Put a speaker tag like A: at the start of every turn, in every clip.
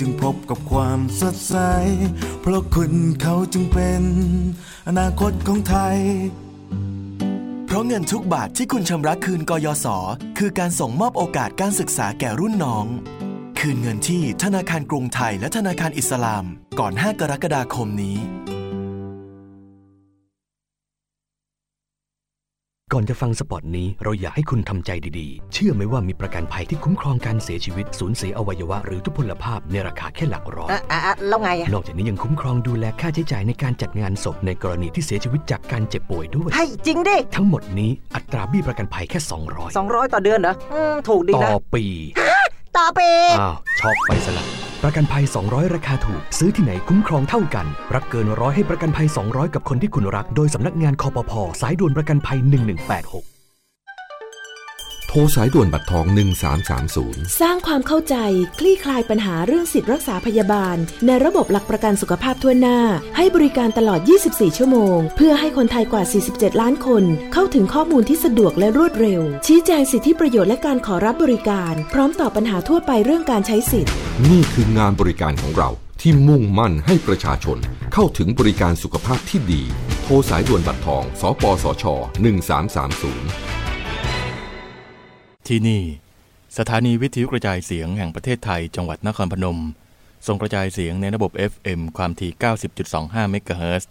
A: จึงพบกับความสดใส เพราะคุณเขาจึงเป็น อนาคตของไทย
B: เพราะเงินทุกบาทที่คุณชำระคืนกยศ คือการส่งมอบโอกาสการศึกษาแก่รุ่นน้อง คืนเงินที่ธนาคารกรุงไทยและธนาคารอิสลาม ก่อน 5 กรกฎาคมนี้
C: ก่อนจะฟังสปอตนี้ เราอยากให้คุณทำใจดีๆ เชื่อไหมว่ามีประกันภัยที่คุ้มครองการเสียชีวิต สูญเสียอวัยวะหรือทุพพลภาพในราคาแค่หลักร้อย
D: อะอะแล้วไงอะ
C: นอกจากนี้ยังคุ้มครองดูแลค่าใช้จ่ายในการจัดงานศพในกรณีที่เสียชีวิตจากการเจ็บป่วยด้วย
D: ให้จริงดิ
C: ทั้งหมดนี้อัตราบี้ประกันภัยแค่ 200
D: 200 ต่อเดือนเหรออืมถูกดีนะ
C: ต่อปี
D: ต่อปี
C: อ้าว ช็อกไปสลับประกันภัย 200 ราคาถูก ซื้อที่ไหนคุ้มครองเท่ากัน รักเกินร้อยให้ประกันภัย 200 กับคนที่คุณรัก โดยสำนักงานคอปพสายด่วนประกันภัย 1186
E: โท รสายด่วนบัตรทอง 1330
F: สร้างความเข้าใจคลี่คลายปัญหาเรื่องสิทธิรักษาพยาบาล ในระบบหลักประกันสุขภาพทั่วหน้า ให้บริการตลอด 24 ชั่วโมง เพื่อให้คนไทยกว่า 47 ล้านคน เข้าถึงข้อมูลที่สะดวกและรวดเร็ว ชี้แจงสิทธิประโยชน์และการขอรับบริการ พร้อมตอบปัญหาทั่วไปเรื่องการใช้สิทธิ์
E: นี่คืองานบริการของเราที่มุ่งมั่นให้ประชาชนเข้าถึงบริการสุขภาพที่ดี โทรสายด่วนบัตรทอง สปสช 1330
G: ที่นี่ สถานีวิทยุกระจายเสียงแห่งประเทศไทยจังหวัดนครพนมส่งกระจายเสียงในระบบ FM ความถี่ 90.25 เมกะเฮิรตซ์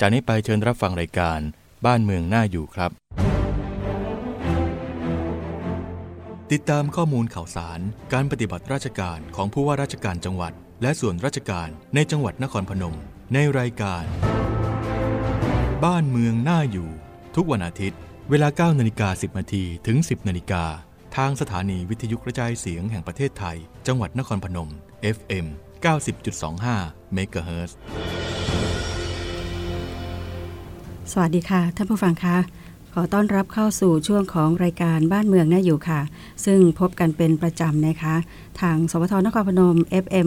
G: จากนี้ไปเชิญรับฟังรายการบ้านเมืองน่าอยู่ครับ ติดตามข้อมูลข่าวสาร การปฏิบัติราชการของผู้ว่าราชการจังหวัด และส่วนราชการในจังหวัดนครพนม ในรายการ บ้านเมืองน่าอยู่ ทุกวันอาทิตย์ เวลา9นาฬิกา10นาทีถึง 10นาฬิกา ทางสถานีวิทยุกระจายเสียงแห่งประเทศไทย จังหวัดนครพนม FM 90.25เมกะเฮิรตซ์
H: สวัสดีค่ะ ท่านผู้ฟังคะขอต้อนรับเข้าสู่ช่วงของรายการบ้านเมืองน่าอยู่ค่ะ ซึ่งพบกันเป็นประจำนะคะ ทางสวทนครพนม FM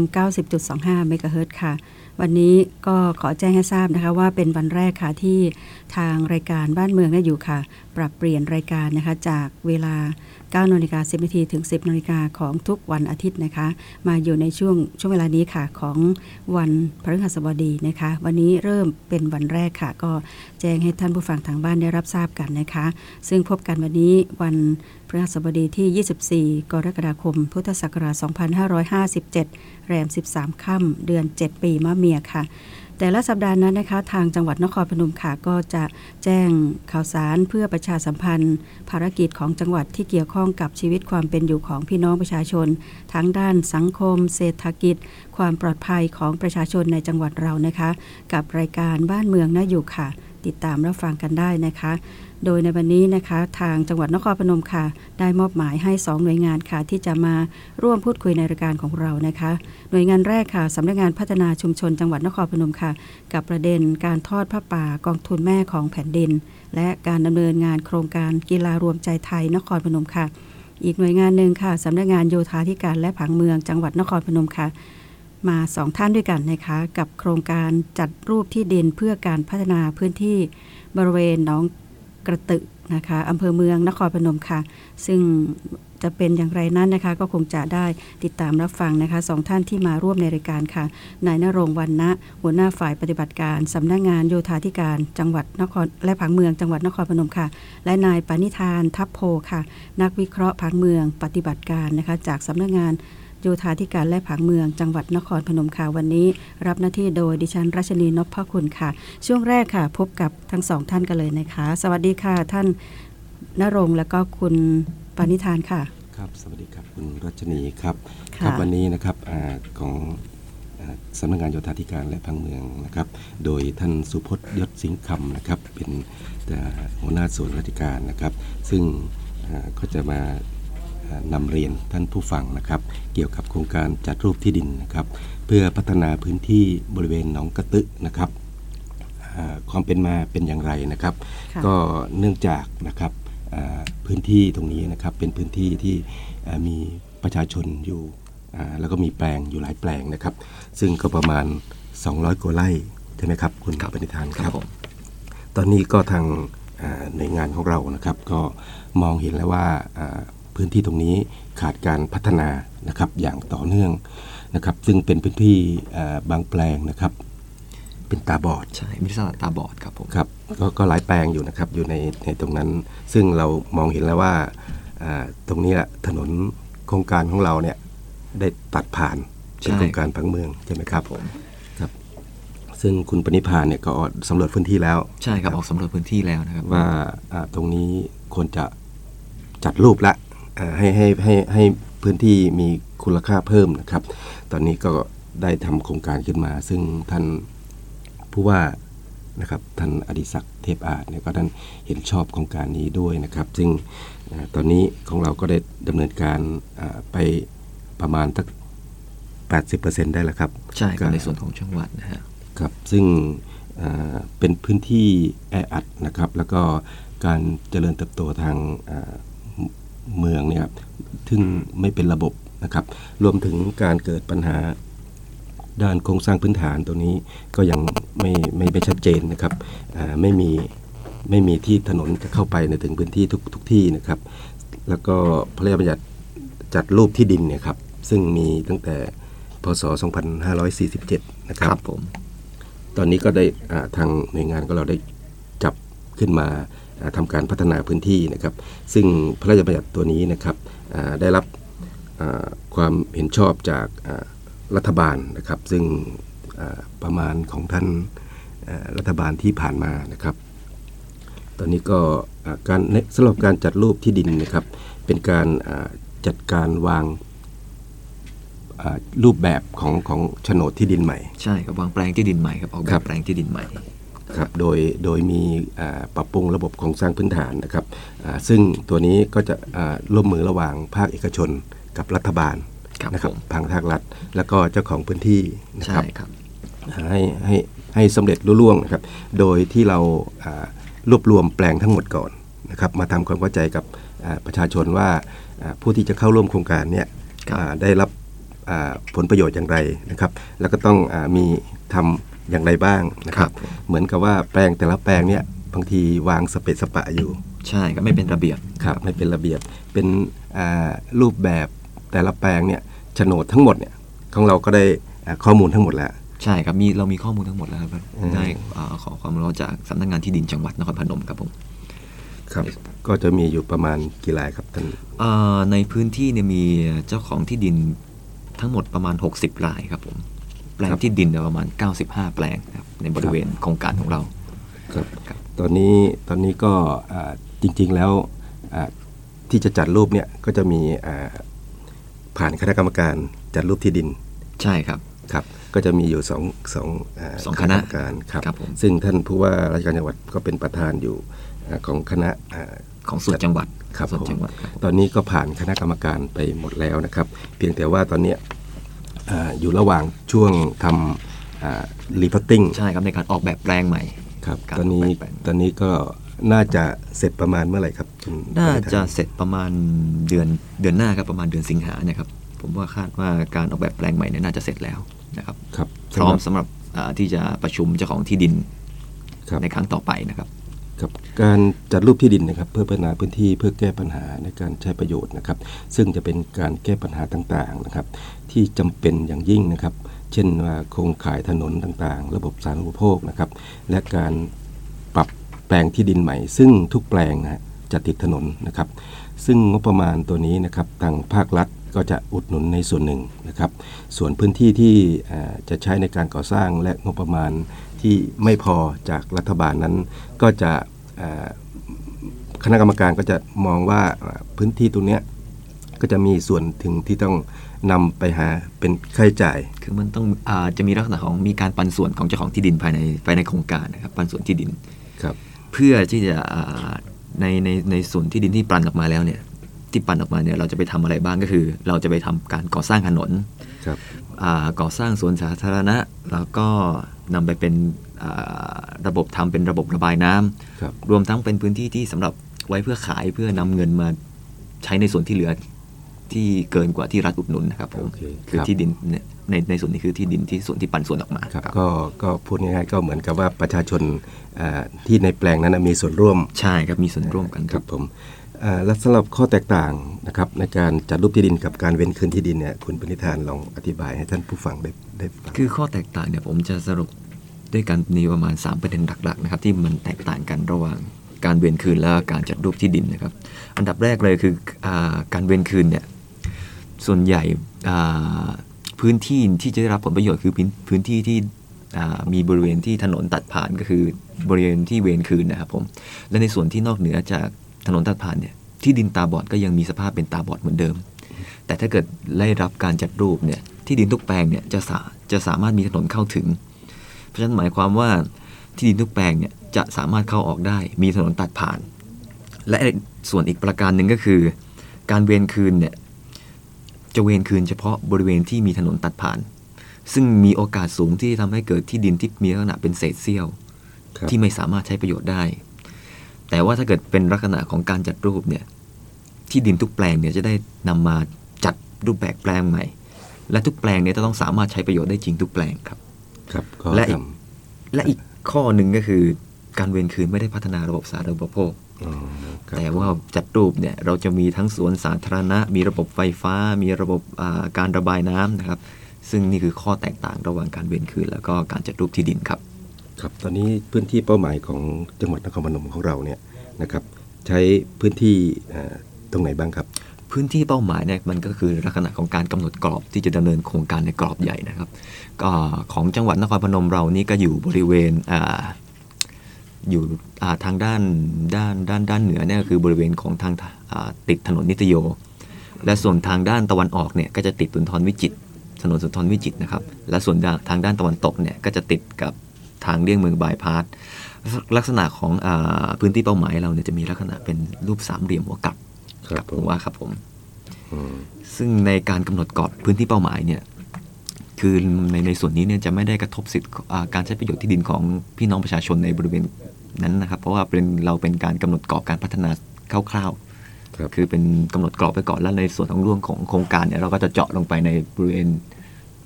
H: 90.25เมกะเฮิรตซ์ค่ะ วันนี้ก็ขอแจ้งให้ทราบนะคะว่าเป็นวันแรกค่ะที่ทางรายการบ้านเมืองน่าอยู่ค่ะ ปรับเปลี่ยนรายการนะคะจากเวลา 9นาฬิกา10นาทีถึง 10นาฬิกาของทุกวันอาทิตย์นะคะ มาอยู่ในช่วงช่วงเวลานี้ค่ะของวันพฤหัสบดีนะคะ วันนี้เริ่มเป็นวันแรกค่ะ ก็แจ้งให้ท่านผู้ฟังทางบ้านได้รับทราบกันนะคะ ซึ่งพบกันวันนี้วันพฤหัสบดีที่ 24 กรกฎาคม พุทธศักราช 2557 แรม 13 ค่ำเดือน 7 ปีมะเมียค่ะ แต่ละสัปดาห์นั้นนะคะ ทางจังหวัดนครพนมค่ะก็จะแจ้งข่าวสารเพื่อประชาสัมพันธ์ ภารกิจของจังหวัดที่เกี่ยวข้องกับชีวิตความเป็นอยู่ของพี่น้องประชาชน ทั้งด้านสังคม เศรษฐกิจ ความปลอดภัยของประชาชนในจังหวัดเรานะคะ กับรายการบ้านเมืองน่าอยู่ค่ะติดตามรับฟังกันได้นะคะ โดยในวันนี้นะคะ ทางจังหวัดนครพนมค่ะ ได้มอบหมายให้ 2 หน่วยงานค่ะ ที่จะมาร่วมพูดคุยในรายการของเรานะคะ หน่วยงานแรกค่ะสำนักงานพัฒนาชุมชนจังหวัดนครพนมค่ะ กับประเด็นการทอดผ้าป่ากองทุนแม่ของแผ่นดิน และการดำเนินงานโครงการกีฬารวมใจไทยนครพนมค่ะ อีกหน่วยงานหนึ่งค่ะสำนักงานโยธาธิการและผังเมืองจังหวัดนครพนมค่ะ มาสองท่านด้วยกันนะคะ กับโครงการจัดรูปที่ดินเพื่อการพัฒนาพื้นที่บริเวณหนองกระตึกนะคะอำเภอเมืองนครพนมค่ะ ซึ่งจะเป็นอย่างไรนั้นนะคะ ก็คงจะได้ติดตามรับฟังนะคะสองท่านที่มาร่วมในรายการค่ะนายนรงวันนะหัวหน้าฝ่ายปฏิบัติการสำนักงงานโยธาธิการจังหวัดนครและผังเมืองจังหวัดนครพนมค่ะ และนายปณิธานทัพโพค่ะ นักวิเคราะห์ผังเมืองปฏิบัติการนะคะ จากสำนักงงาน โยธาธิการและผังเมือง จังหวัดนครพนมค่ะวันนี้ รับหน้าที่โดยดิฉันรัชนีนพพคุณค่ะ ช่วงแรกค่ะ พบกับทั้งสองท่านกันเลยนะคะ สวัสดีค่ะท่านนรงและก็คุณปณิธานค่ะ
I: ครับสวัสดีครับคุณรัชนีครับครับวันนี้นะครับอของสำนักงานโยธาธิการและพังเมืองนะครับ โดยท่านสุพจน์ยศสิงห์คำนะครับ เป็นหัวหน้าส่วนราชการนะครับ ซึ่งก็จะมา นำเรียนท่านผู้ฟังนะครับ เกี่ยวกับโครงการจัดรูปที่ดินนะครับ เพื่อพัฒนาพื้นที่บริเวณหนองกระตึนะครับความเป็นมาเป็นอย่างไรนะครับ ก็เนื่องจากนะครับพื้นที่ตรงนี้นะครับเป็นพื้นที่ที่มีประชาชนอยู่แล้วก็มีแปลงอยู่หลายแปลงนะครับ ซึ่งก็ประมาณ 200กว่าไร่ใช่ไหมครับคุณปณิธานครับตอนนี้ก็ทางหน่วยงานของเรานะครับ ก็มองเห็นแล้วว่า พื้นที่ตรงนี้ขาดการพัฒนานะครับอย่างต่อเนื่องนะครับ ซึ่งเป็นพื้นที่อ่าบางแปลงนะครับ เป็นตาบอด
J: ใช่มีสลัดตาบอดครับผม
I: ครับก็ก็หลายแปลงอยู่นะครับอยู่ในในตรงนั้น ซึ่งเรามองเห็นแล้วว่าอ่าตรงนี้แหละถนนโครงการของเราเนี่ยได้ตัดผ่านเป็น
J: ใช่
I: โครงการผังเมืองใช่ไหมครับ
J: ผม
I: ครับซึ่งคุณปณิพานเนี่ยก็สำรวจพื้นที่แล้ว
J: ใช่ครับออกสำรวจพื้นที่แล้วนะครับ
I: ว่าอ่าตรงนี้ควรจะจัดรูปละอ่า ให้ให้ให้ให้พื้นที่มีคุณค่าเพิ่มนะครับ ตอนนี้ก็ได้ทำโครงการขึ้นมา ซึ่งท่านผู้ว่านะครับท่านอดิศักดิ์เทพอาจเนี่ยก็ท่านเห็นชอบโครงการนี้ด้วยนะครับ ซึ่งอ่าตอนนี้ของเราก็ได้ดำเนินการอ่าไปประมาณสัก80%ได้แล้วครับ
J: ใช่ครับ
I: ก็
J: ในส่วนของจังหวัดนะฮะ
I: ครับซึ่งอ่าเป็นพื้นที่แออัดนะครับ แล้วก็การเจริญเติบโตทางอ่าเมืองเนี่ยครับ ซึ่งไม่เป็นระบบนะครับ รวมถึงการเกิดปัญหาด้านโครงสร้างพื้นฐานตัวนี้ก็ยังไม่ไม่ไม่ชัดเจนนะครับอ่าไม่มีไม่มีที่ถนนจะเข้าไปในถึงพื้นที่ทุกทุกที่นะครับ แล้วก็พระราชบัญญัติจัดรูปที่ดินเนี่ยครับซึ่งมีตั้งแต่พศ 2547 นะครับ
J: ครับผม
I: ตอนนี้ก็ได้อ่าทางหน่วยงานก็เราได้จับขึ้นมาอ่าทำการพัฒนาพื้นที่นะครับ ซึ่งพระราชบัญญัติตัวนี้นะครับอ่า ได้รับอ่าความเห็นชอบจากอ่ารัฐบาลนะครับ ซึ่งอ่าประมาณของท่านอ่ารัฐบาลที่ผ่านมานะครับ ตอนนี้ก็อ่าการในสำหรับการจัดรูปที่ดินนะครับ เป็นการอ่าจัดการวางอ่ารูปแบบของของโฉนดที่ดินใหม่
J: ใช่ครับวางแปลงที่ดินใหม่ครับออกแบ
I: ครับบ
J: แปลงที่ดินใหม่
I: ครับโดยโดยมีอ่าปรับปรุงระบบโครงสร้างพื้นฐานนะครับอ่าซึ่งตัวนี้ก็จะอ่าร่วมมือระหว่างภาคเอกชนกับรัฐบาล
J: ครับ
I: นะครับ
J: ผม
I: ทางภาครัฐ แล้วก็เจ้าของพื้นที่นะค
J: ใช่
I: รับ
J: ครับ
I: ให้ให้ให้สำเร็จรุ่ล่วงนะครับโดยที่เราอ่ารวบรวมแปลงทั้งหมดก่อนนะครับมาทำความเข้าใจกับอ่าประชาชนว่าอ่าผู้ที่จะเข้าร่วมโครงการเนี่ย
J: ครับ
I: อ่าได้รับอ่าผลประโยชน์อย่างไรนะครับ แล้วก็ต้องอามีทำ อย่างไรบ้างนะครับ เหมือนกับว่าแปลงแต่ละแปลงเนี่ยบางทีวางสเปะสปะอยู่
J: ใช่ครับไม่เป็นระเบียบ
I: ครับไม่เป็นระเบียบเป็นอ่ารูปแบบแต่ละแปลงเนี่ยโฉนดทั้งหมดเนี่ยของเราก็ได้อ่าข้อมูลทั้งหมดแล้ว
J: ใช่ครับมีเรามีข้อมูลทั้งหมดแล้วครับ
I: อืม
J: ได้อ่าขอความรู้จากสำนักงานที่ดินจังหวัดนครพนมครับผม
I: ครับก็จะมีอยู่ประมาณกี่รายครับท่าน
J: อ่าในพื้นที่เนี่ยมีเจ้าของที่ดินทั้งหมดประมาณ 60รายครับผม แปลงที่ดินเนี่ยประมาณ 95 แปลงครับในบริเวณโครงการของเรา
I: ครับตอนนี้ตอนนี้ก็อ่าจริงๆแล้วอ่าที่จะจัดรูปเนี่ยก็จะมีอ่าผ่านคณะกรรมการจัดรูปที่ดิน
J: ใช่ครับ
I: ครับ ก็จะมีอยู่สองสองา
J: สองคณะ
I: กรรมการครับ
J: ครับผม
I: ซึ่งท่านผู้ว่าราชการจังหวัดก็เป็นประธานอยู่อ่าของคณะอ่า
J: ของส่วนจังหวัด
I: ครับ
J: ส่วน
I: ผม
J: จังหวัดครับผม
I: ตอนนี้ก็ผ่านคณะกรรมการไปหมดแล้วนะครับ เพียงแต่ว่าตอนเนี้ย อ่าอยู่ระหว่างช่วงทำ replotting
J: ใช่ครับในการออกแบบแปลงใหม่
I: ครับ
J: การ
I: ตอนนี้
J: ออกแบบแปลง
I: ตอนนี้ก็น่าจะเสร็จประมาณเมื่อไหร่ครับคุณ
J: น่า
I: ปณิธ
J: จะเสร็จประมาณเดือนเดือนหน้าครับประมาณเดือนสิงหาเนี่ยครับผมว่าคาดว่าการออกแบบแปลงใหม่เนี่ยน่าจะเสร็จแล้วนะครับ
I: ครับ
J: พร้อม
I: สำหรับ
J: สำหรับอ่าที่จะประชุมเจ้าของที่ดิน
I: ครับ
J: ในครั้งต่อไปนะครับ
I: ครับการจัดรูปที่ดินนะครับเพื่อพัฒนาพื้นที่เพื่อแก้ปัญหาในการใช้ประโยชน์นะครับ ซึ่งจะเป็นการแก้ปัญหาต่างๆนะครับ ที่จำเป็นอย่างยิ่งนะครับ เช่นว่าโครงข่ายถนนต่างๆ ระบบสาธารณูปโภคนะครับ และการปรับแปลงที่ดินใหม่ ซึ่งทุกแปลงนะจะติดถนนนะครับ ซึ่งงบประมาณตัวนี้นะครับทางภาครัฐก็จะอุดหนุนในส่วนหนึ่งนะครับ ส่วนพื้นที่ที่จะใช้ในการก่อสร้างและงบประมาณ ที่ไม่พอจากรัฐบาลนั้น ก็จะอ่าคณะกรรมการก็จะมองว่าอ่าพื้นที่ตรงเนี้ยก็จะมีส่วนถึงที่ต้องนำไปหาเป็นค่าใช้จ่าย
J: คือมันต้องอาจะมีลักษณะของมีการปันส่วนของเจ้าของที่ดินภายในภายในโครงการนะครับปันส่วนที่ดิน
I: ครับ
J: เพื่อที่จะอ่าในในในส่วนที่ดินที่ปันออกมาแล้วเนี่ยที่ปันออกมาเนี่ยเราจะไปทำอะไรบ้างก็คือ เราจะไปทำการก่อสร้างถนน
I: ครับ
J: อ่า ก่อสร้างสวนสาธารณะ แล้วก็นำไปเป็นอ่าระบบทำเป็นระบบระบายน้ำ
I: ครับ
J: รวมทั้งเป็นพื้นที่ที่สำหรับไว้เพื่อขายเพื่อนำเงินมาใช้ในส่วนที่เหลือที่เกินกว่าที่รัฐอุดหนุนนะครับผม
I: โอเค
J: คือ
I: ครับ
J: ที่ดินเนี่ยในในส่วนนี้คือที่ดินที่ส่วนที่ปันส่วนออกมา
I: ครับ
J: ครับ
I: ก็ก็พูดง่ายๆก็เหมือนกับว่าประชาชนอ่าที่ในแปลงนั้นนะมีส่วนร่วม
J: ใช่ครับมีส่วนร่วมกัน
I: ครับผมอ่า และสำหรับข้อแตกต่างนะครับในการจัดรูปที่ดินกับการเว้นคืนที่ดินเนี่ยคุณปณิธานลองอธิบายให้ท่านผู้ฟังได้ได้ฟัง
J: คือข้อแตกต่างเนี่ยผมจะสรุปด้วยกันมีประมาณ 3 ประเด็นหลักๆนะครับที่มันแตกต่างกันระหว่างการเวียนคืนและการจัดรูปที่ดินนะครับ อันดับแรกเลยคืออการเวียนคืนเนี่ยส่วนใหญ่พื้นที่ที่จะได้รับผลประโยชน์คือพื้นพื้นที่ที่มีบริเวณที่ถนนตัดผ่านก็คือบริเวณที่เวียนคืนนะครับผมและในส่วนที่นอกเหนือจาก ถนนตัดผ่านเนี่ยที่ดินตาบอดก็ยังมีสภาพเป็นตาบอดเหมือนเดิม แต่ถ้าเกิดได้รับการจัดรูปเนี่ยที่ดินทุกแปลงเนี่ยจะสาจะสามารถมีถนนเข้าถึง เพราะฉะนั้นหมายความว่าที่ดินทุกแปลงเนี่ยจะสามารถเข้าออกได้ มีถนนตัดผ่าน และส่วนอีกประการหนึ่งก็คือ การเวรคืนเนี่ยจะเวรคืนเฉพาะบริเวณที่มีถนนตัดผ่าน ซึ่งมีโอกาสสูงที่ทำให้เกิดที่ดินที่มีลักษณะเป็นเศษเสี้ยว
I: ครับ
J: ที่ไม่สามารถใช้ประโยชน์ได้ แต่ว่าถ้าเกิดเป็นลักษณะของการจัดรูปเนี่ยที่ดินทุกแปลงเนี่ยจะได้นำมาจัดรูปแบบแปลงใหม่ และทุกแปลงเนี่ยจะต้องสามารถใช้ประโยชน์ได้จริงทุกแปลงครับ
I: ครับก็
J: และ
I: ท
J: อีกและอีกข้อหนึ่งก็คือการเวรคืนไม่ได้พัฒนาระบบสาธารณูปโภคำ
I: อ๋อครับ
J: แต่ว่าจัดรูปเนี่ยเราจะมีทั้งสวนสาธารณะ มีระบบไฟฟ้า มีระบบอ่าการระบายน้ำนะครับ ซึ่งนี่คือข้อแตกต่างระหว่างการเวรคืน แล้วก็การจัดรูปที่ดินครับ
I: ครับตอนนี้พื้นที่เป้าหมายของจังหวัดนครพนมของเราเนี่ยนะครับใช้พื้นที่ตรงไหนบ้างครับ
J: พื้นที่เป้าหมายเนี่ยมันก็คือลักษณะของการกำหนดกรอบที่จะดำเนินโครงการในกรอบใหญ่นะครับก็ของจังหวัดนครพนมเรานี่ก็อยู่บริเวณออยู่ทางด้านด้านด้านด้านเหนือเนี่ยคือบริเวณของทางติดถนนนิตโย และส่วนทางด้านตะวันออกเนี่ยก็จะติดสุนทรวิจิตรถนนสุนทรวิจิตรนะครับและส่วนทางด้านตะวันตกเนี่ยก็จะติดกับ ทางเลี่ยงเมืองบายพาสลักษณะของอาพื้นที่เป้าหมายเราเนี่ยจะมีลักษณะเป็นรูปสามเหลี่ยมหัวกลับ
I: ครับ
J: กั
I: ผม
J: หัวครับผม
I: อืม
J: ซึ่งในการกำหนดกรอบพื้นที่เป้าหมายเนี่ยคือในในส่วนนี้เนี่ยจะไม่ได้กระทบสิทธิ์อ่าการใช้ประโยชน์ที่ดินของพี่น้องประชาชนในบริเวณนั้นนะครับ เพราะว่าเป็นเราเป็นการกำหนดกรอบการพัฒนาคร่าว
I: ครับ
J: ๆคือเป็นกำหนดกรอบไปก่อนแล้วในส่วนของร่วงของโครงการเนี่ยเราก็จะเจาะลงไปในบริเวณ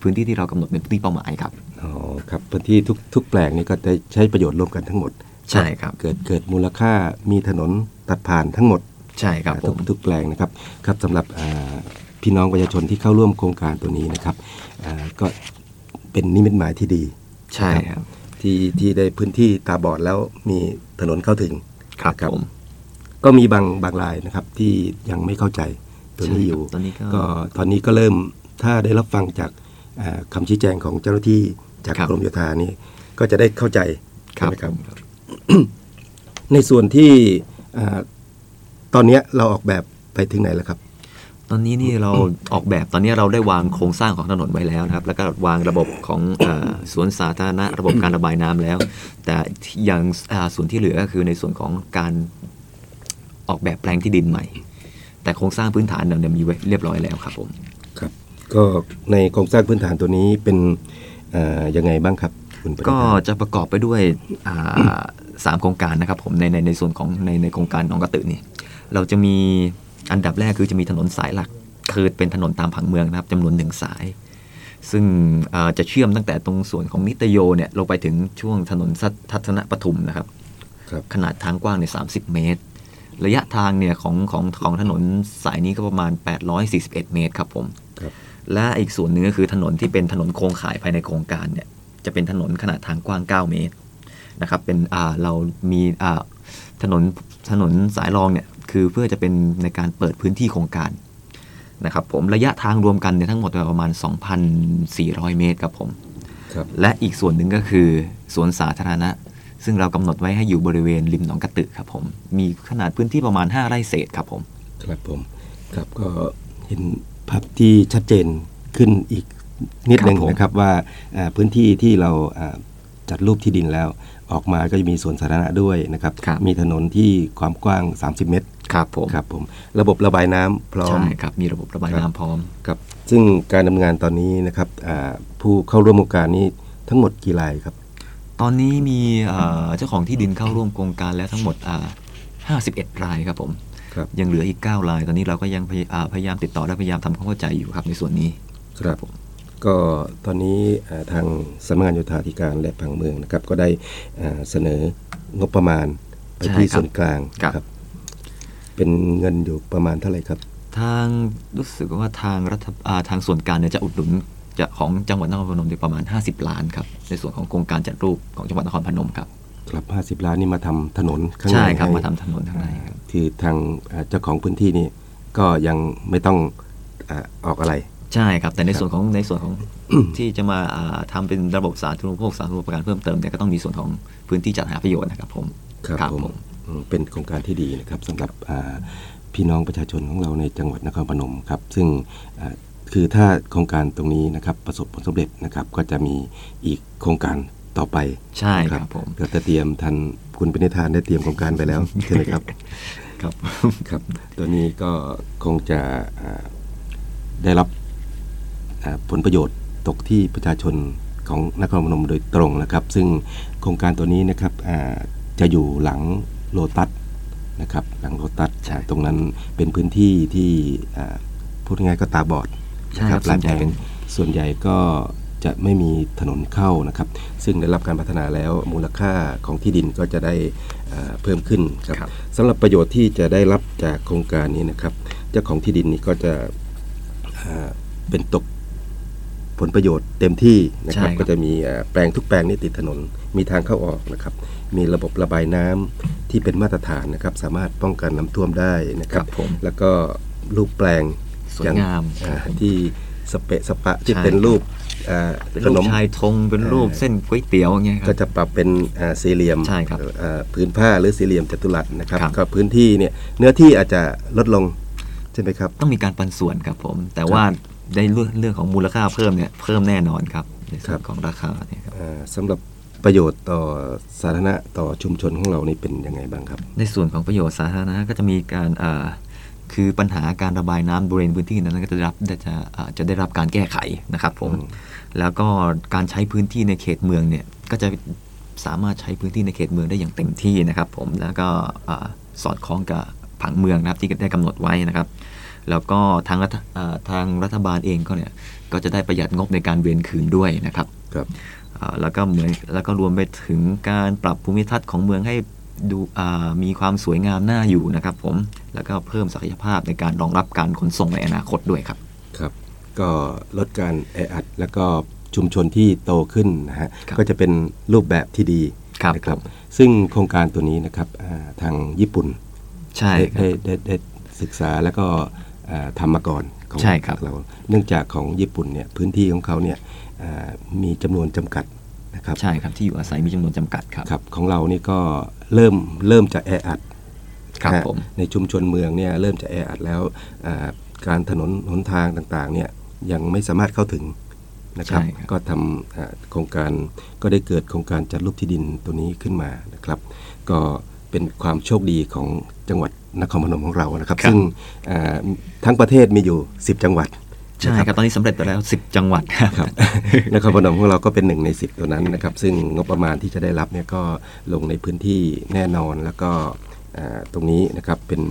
J: พื้นที่ที่เรากำหนดเป็นพื้นที่เป้าหมายครับ
I: อ๋อครับพื้นที่ทุกทุกแปลงนี้ก็ได้ใช้ประโยชน์ร่วมกันทั้งหมด
J: ใช่ครับ
I: เกิดเกิดมูลค่ามีถนนตัดผ่านทั้งหมด
J: ใช่ครับผ
I: ทุก
J: ม
I: ทุกแปลงนะครับครับสำหรับอ่าพี่น้องประชาชนที่เข้าร่วมโครงการตัวนี้นะครับอ่าก็เป็นนิมิตหมายที่ดี
J: ใช่ครับ
I: ที่ที่ได้พื้นที่ตาบอดแล้วมีถนนเข้าถึง
J: ครับ
I: ครับ
J: ผม
I: ก็มีบางบางรายนะครับที่ยังไม่เข้าใจตัวนี้อยู่
J: ใช่ครับตอนนี้ก็
I: ก็ตอนนี้ก็เริ่มถ้าได้รับฟังจาก อ่าคำชี้แจงของเจ้าหน้าที่จาก
J: ครับ
I: กรมโยธานี้ก็จะได้เข้าใจ
J: ครับ
I: ใช่ไหมครับ
J: ผม
I: ในส่วนที่อ่าตอนเนี้ยเราออกแบบไปถึงไหนแล้วครับ
J: ตอนนี้นี่เราออกแบบตอนนี้เราได้วางโครงสร้างของถนนไว้แล้วนะครับ แล้วก็วางระบบของเออสวนสาธารณะระบบการระบายน้ำแล้ว แต่อย่างอ่าส่วนที่เหลือก็คือในส่วนของการออกแบบแปลงที่ดินใหม่ แต่โครงสร้างพื้นฐานเราเนี่ยมีไว้เรียบร้อยแล้วครับผม
I: ครับ ก็ในโครงสร้างพื้นฐานตัวนี้เป็นอ่ายังไงบ้างครับคุณปณิธาน
J: ก็จะประกอบไปด้วยอ่าสามโครงการนะครับผมในในในส่วนของในในโครงการหนองกระตือนี่เราจะมีอันดับแรกคือจะมีถนนสายหลักคือเป็นถนนตามผังเมืองนะครับจำนวนหนึ่งสาย ซึ่งอ่าจะเชื่อมตั้งแต่ตรงส่วนของนิตโยเนี่ยลงไปถึงช่วงถนนทัศนปทุมนะครับ
I: ครับ
J: ขนาดทางกว้างในย30เมตร ระยะทางเนี่ยของของของถนนสายนี้ก็ประมาณ 841 เมตรครับผม
I: ครับ
J: และอีกส่วนหนึ่งก็คือถนนที่เป็นถนนโครงข่ายภายในโครงการเนี่ยจะเป็นถนนขนาดทางกว้าง 9 เมตรนะครับเป็นอ่าเรามีอ่าถนนถนนสายรองเนี่ยคือเพื่อจะเป็นในการเปิดพื้นที่โครงการนะครับผมระยะทางรวมกันเนี่ยทั้งหมดประมาณ 2,400 เมตรครับผม
I: ครับ
J: และอีกส่วนหนึ่งก็คือสวนสาธารณะ ซึ่งเรากำหนดไว้ให้อยู่บริเวณริมหนองกระตึกครับผมมีขนาดพื้นที่ประมาณ 5 ไร่เศษครับผม
I: ครับผมครับก็เห็น ภาพที่ชัดเจนขึ้นอีกนิดหนึ่ง
J: ครับผม
I: นะครับว่าอ่าพื้นที่ที่เราอ่าจัดรูปที่ดินแล้ว ออกมาก็จะมีสวนสาธารณะด้วยนะครับ
J: ครับ
I: มีถนนที่ความกว้าง 30 เมตร
J: ครับผม
I: ครับผมระบบระบายน้ำพร้อม
J: ใช่ครับมีระบบระบายน้ำพร้อม
I: ครับซึ่งการดำเนินงานตอนนี้นะครับอ่าผู้เข้าร่วมโครงการนี้ทั้งหมดกี่รายครับ
J: ตอนนี้มีเอ่อเจ้าของที่ดินเข้าร่วมโครงการแล้วทั้งหมดอ่า51 รายครับผม
I: ครับ
J: ยังเหลืออีก9ราย ตอนนี้เราก็ยังพยอ่าพยายามติดต่อและพยายามทำความเข้าใจอยู่ครับในส่วนนี้
I: ครับก็ตอนนี้อ่าทางสำนักงานโยธาธิการและผังเมืองนะครับ ก็ได้อ่าเสนองบประมาณไปที่
J: ใช่ครับ
I: ส่วนกลาง
J: ครับ
I: ครับ เป็นเงินอยู่ประมาณเท่าไหร่ครับ
J: ทางรู้สึกว่าทางรัฐอ่าทางส่วนกลางเนี่ยจะอุดหนุนจะของจังหวัดนครพนมเนี่ยประมาณ 50 ล้านครับในส่วนของโครงการจัดรูปของจังหวัดนครพนมครับ
I: ครับ 50 ล้านนี่มาทำถนนข้างใน
J: ใช่ครับ
I: ให้
J: มาทำถนนข้างในครับ
I: คือทางอ่าเจ้าของพื้นที่นี่ก็ยังไม่ต้องอ่าออกอะไร
J: ใช่ครับ แต่ในส่วนของในส่วนของที่จะมาอ่าทำาเป็นระบบสาธารณูปโภคสาธารณูปการเพิ่มเติมเนี่ยก็ต้องมีส่วนของพื้นที่จัดหาประโยชน์นะครับผม
I: ครับผมอืมเป็นโครงการที่ดีนะครับสำหรับอ่าพี่น้องประชาชนของเราในจังหวัดนครพนมครับ ซึ่งอ่าคือถ้าโครงการตรงนี้นะครับประสบผลสำเร็จนะครับก็จะมีอีกโครงการ ต่อไป
J: ใช่
I: นะครับ
J: ผม
I: ก็จะเตรียมทันคุณเป็นทานได้เตรียมโครงการไปแล้วใช่ไหมครับ
J: ครับ
I: ครับตัวนี้ก็คงจะอ่าได้รับอ่าผลประโยชน์ตกที่ประชาชนของนครพนมโดยตรงนะครับ ซึ่งโครงการตัวนี้นะครับอ่าจะอยู่หลังโลตัสนะครับหลังโลตัสตรงนั้นเป็นพื้นที่ที่อ่าพูดง่ายๆก็ตาบอด
J: ใช่ครับ
I: หลายแปล
J: ส่วนใหญ่เป็
I: ง
J: น
I: ส่วนใหญ่ก็ จะไม่มีถนนเข้านะครับ ซึ่งได้รับการพัฒนาแล้วมูลค่าของที่ดินก็จะได้อ่าเพิ่มขึ้นครับ
J: ครับ
I: สำหรับประโยชน์ที่จะได้รับจากโครงการนี้นะครับ เจ้าของที่ดินนี่ก็จะอ่าเป็นตกผลประโยชน์เต็มที่นะครับ
J: ใช่ครับ
I: ก็จะมีอ่าแปลงทุกแปลงนี่ติดถนนมีทางเข้าออกนะครับ มีระบบระบายน้ำที่เป็นมาตรฐานนะครับ สามารถป้องกันน้ำท่วมได้นะครับ
J: ครับผม
I: แล้วก็รูปแปลง
J: สวยงาม
I: อ่ที่สเปะสปะที่
J: ใช่
I: เป็นรูปอ่า
J: เป็น
I: ข
J: รู
I: น
J: ป
I: ม
J: ชายธงเป็นรูปเส้นก๋วยเตี๋ยวอย่างเงี้ยค
I: ก็
J: รับ
I: จะปรับเป็นอ่าสี่เหลี่ยม
J: ใช่ครับ
I: อ่าพื้นผ้าหรือสี่เหลี่ยมจัตุรัสนะครับ
J: ครับ
I: ก็พื้นที่เนี่ยเนื้อที่อาจจะลดลงใช่ไหมครับ
J: ต้องมีการปันส่วนครับผม แต่ว่าในเรื่องเรื่องของมูลค่าเพิ่มเนี่ยเพิ่มแน่นอนครับในส่วนของราคาเนี่ยครับ
I: อ่าสำหรับประโยชน์ต่อสาธารณะต่อชุมชนของเรานี่เป็นยังไงบ้างครับ
J: ในส่วนของประโยชน์สาธารณะก็จะมีการอ่า คือปัญหาการระบายน้ำบริเวณพื้นที่นั้นก็จะได้รับจะอ่าจะได้รับการแก้ไขนะครับผมแล้วก็การใช้พื้นที่ในเขตเมืองเนี่ยก็จะสามารถใช้พื้นที่ในเขตเมืองได้อย่างเต็มที่นะครับ ผมแล้วก็อ่าสอดคล้องกับผังเมืองนะครับที่ได้กำหนดไว้นะครับ แล้วก็ทางรัฐอ่าทางรัฐบาลเองก็เนี่ยก็จะได้ประหยัดงบในการเวียนคืนด้วยนะครับ
I: ครับ
J: อ่าแล้วก็เหมือนแล้วก็รวมไปถึงการปรับภูมิทัศน์ของเมืองให้ ดูอ่ามีความสวยงามน่าอยู่นะครับผมแล้วก็เพิ่มศักยภาพในการรองรับการขนส่งในอนาคตด้วยครับ
I: ครับ ก็ลดการแออัด แล้วก็ชุมชนที่โตขึ้นนะฮะ
J: ครับ
I: ก็จะเป็นรูปแบบที่ดี
J: ครับ
I: นะครับ
J: ผม
I: ซึ่งโครงการตัวนี้นะครับอ่าทางญี่ปุ่น
J: ใช่
I: ได้
J: ครับ
I: ได้ได้ได้ศึกษาแล้วก็อ่าทำมาก่อนของ
J: ใช่ครับ
I: เรา เนื่องจากของญี่ปุ่นเนี่ยพื้นที่ของเขาเนี่ยอ่ามีจำนวนจำกัด นะครับ
J: ใช่ครับที่อยู่อาศัยมีจำนวนจำกัดครับ
I: ครับของเรานี่ก็เริ่มเริ่มจะแออัด
J: ครับ
I: นะฮะ
J: ผม
I: ในชุมชนเมืองเนี่ยเริ่มจะแออัดแล้วอ่าการถนนหนทางต่างๆเนี่ยยังไม่สามารถเข้าถึงนะครับ
J: ใช่ครับ
I: ก็ทำอ่าโครงการก็ได้เกิดโครงการจัดรูปที่ดินตัวนี้ขึ้นมานะครับ ก็เป็นความโชคดีของจังหวัดนครพนมของเรานะครับ ซึ่งอ่าทั้งประเทศมีอยู่ 10 จังหวัด
J: ใช่ครับตอนนี้สำเร็จไปแล้ว 10 จังหวัดครับ
I: นครพนมของเราก็เป็นหนึ่งในสิบตัวนั้นนะครับ ซึ่งงบประมาณที่จะได้รับเนี่ยก็ลงในพื้นที่แน่นอนแล้วก็อ่าตรงนี้นะครับเป็น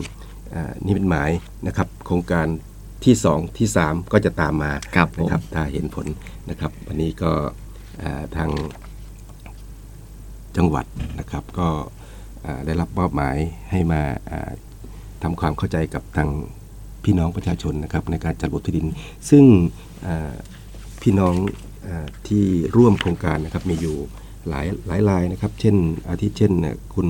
I: อ่านิมิตหมายนะครับ โครงการที่ 2 ที่ 3 ก็จะตามมา
J: ครับผม
I: นะครับถ้าเห็นผลนะครับ วันนี้ก็อ่าทางจังหวัดนะครับก็อ่าได้รับมอบหมายให้มาอ่าทำความเข้าใจกับทาง พี่น้องประชาชนนะครับในการจัดบทที่ดิน ซึ่งอ่าพี่น้องอาที่ร่วมโครงการนะครับมีอยู่หลายหลายรายนะครับ เช่น อาทิเช่นน่ะคุณ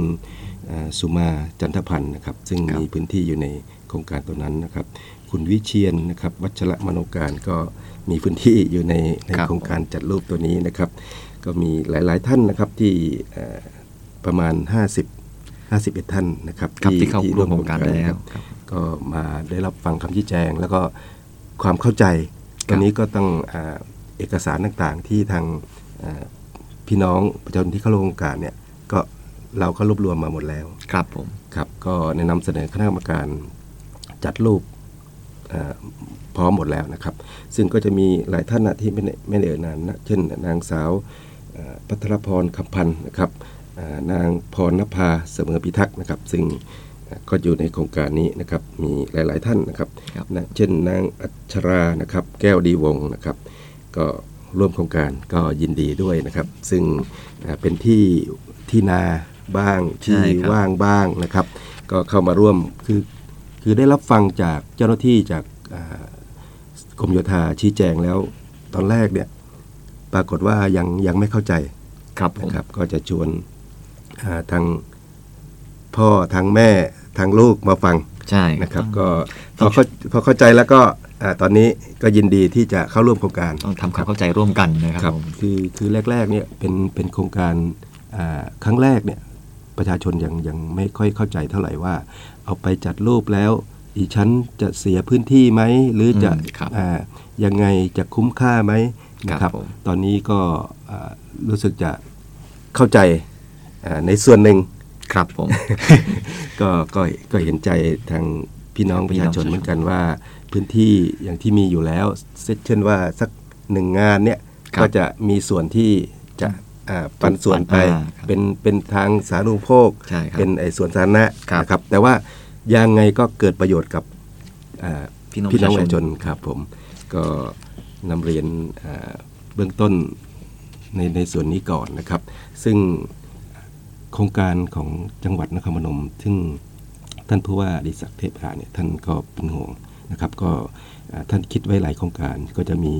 I: อ่าสุมาจันทพันธ์นะครับ ซึ่ง
J: ครับ
I: มีพื้นที่อยู่ในโครงการตัวนั้นนะครับ คุณวิเชียนนะครับวัชระมโนการก็มีพื้นที่อยู่ในใน
J: ครับ
I: โครงการจัดรูปตัวนี้นะครับ ก็มีหลาย ๆ ท่านนะครับที่อ่าประมาณ 50 51 ท่านนะครับ
J: ครับที่เข้าร่วมโครงการแล้ว
I: นะครับ ก็มาได้รับฟังคำชี้แจง แล้วก็ความเข้าใจ ตอนนี้ก็ต้องอาเอกสารต่างๆที่ทางอ่าพี่น้องประชาชนที่เข้าร่วมโครงการเนี่ยก็เราก็รวบรวมมาหมดแล้ว
J: ครับผม
I: ครับก็แนะนำเสนอคณะกรรมการจัดรูปอ่าพร้อมหมดแล้วนะครับ ซึ่งก็จะมีหลายท่านนะที่ไม่ได้ไม่ได้เอ่ยนามนะเช่น นางสาวอ่าพัทรพรคำพันธ์นะครับอ่านางพรณภาเสมอพิทักษ์นะครับ ซึ่ง ก็อยู่ในโครงการนี้นะครับมีหลาย ๆ ท่านนะครับ
J: ครับ
I: นะเช่นนางอัชรานะครับแก้วดีวงศ์นะครับ ก็ร่วมโครงการก็ยินดีด้วยนะครับ ซึ่งอ่าเป็นที่ที่นาบ้าง
J: ใช่
I: ที่
J: ครับ
I: ว่างบ้างนะครับ ก็เข้ามาร่วมคือคือได้รับฟังจากเจ้าหน้าที่จากอ่ากรมโยธาชี้แจงแล้ว ตอนแรกเนี่ยปรากฏว่ายังยังไม่เข้าใจ
J: ครับผม
I: นะครับ ก็จะชวนอ่าทางพ่อทางแม่ ทางลูกมาฟัง
J: ใช่
I: นะครับ ก็พอเข้าพอเข้าใจแล้วก็อ่าตอนนี้ก็ยินดีที่จะเข้าร่วมโครงการ
J: ต้องทำความเข้าใจร่วมกันนะครับผม
I: คือคือแรกๆเนี่ยเป็นเป็นโครงการอ่าครั้งแรกเนี่ยประชาชนยังยังไม่ค่อยเข้าใจเท่าไหร่ว่า เอาไปจัดรูปแล้วอีชั้นจะเสียพื้นที่ไหมหรือจะ
J: อืมครับ
I: อ่ายังไงจะคุ้มค่าไหมนะค
J: ครั
I: รั
J: บบผม
I: ตอนนี้ก็อ่ารู้สึกจะเข้าใจอ่าในส่วนหนึ่ง
J: ครับผม
I: ก็ก็ก็เห็นใจทางพี่น้องประชาชนเหมือนกันว่า พื้นที่อย่างที่มีอยู่แล้วเช่นว่าสักหนึ่งงานเนี่ย
J: ครับ
I: ก็จะมีส่วนที่จะอ่าปันส่วนไป
J: อ่าครับ
I: เป็นเป็นทางสาธารณูปโภค
J: ใช่ครับ
I: เป็นไอ้ส่วนสาธารณะ
J: ครับ
I: นะครับ แต่ว่ายังไงก็เกิดประโยชน์กับอ่า
J: พี่น้อง
I: พี่น้อง
J: ป
I: ประระ
J: ชา
I: ชา
J: ช
I: ช
J: น
I: นครับผมก็นำเรียนอ่าเบื้องต้นในในส่วนนี้ก่อนนะครับ ซึ่ง โครงการของจังหวัดนครพนม ซึ่งท่านผู้ว่าดิศักดิ์เทพอาเนี่ยท่านก็เป็นห่วงนะครับ ก็อ่าท่านคิดไว้หลายโครงการก็จะมี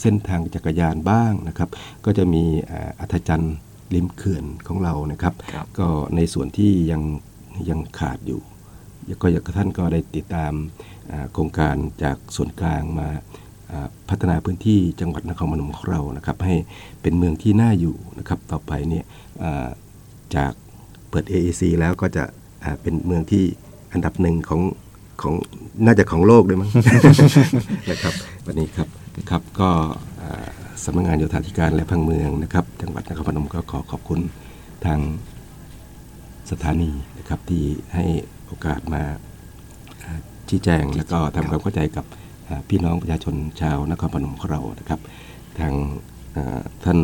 I: เส้นทางจักรยานบ้างนะครับ ก็จะมีอ่าอัธจันทร์ริมเขื่อนของเรานะครับ
J: ครับ
I: ก็ในส่วนที่ยังยังขาดอยู่ก็อยากท่านก็ได้ติดตามอ่าโครงการจากส่วนกลางมาอ่าพัฒนาพื้นที่จังหวัดนครพนมของเรานะครับ ให้เป็นเมืองที่น่าอยู่นะครับ ต่อไปเนี่ยอ่า จากเปิด AEC แล้วก็จะอ่าเป็นเมืองที่อันดับหนึ่งของของน่าจะของโลกด้วยมั้งนะครับ วันนี้ครับครับก็อ่าสำนักงานโยธาธิการและพังเมืองนะครับ จังหวัดนครพนมก็ขอขอบคุณทางสถานีนะครับที่ให้โอกาสมาอ่าชี้แจง แล้วก็ทำความเข้าใจกับอ่าพี่น้องประชาชนชาวนครพนมของเรานะครับ ทางอ่าท่าน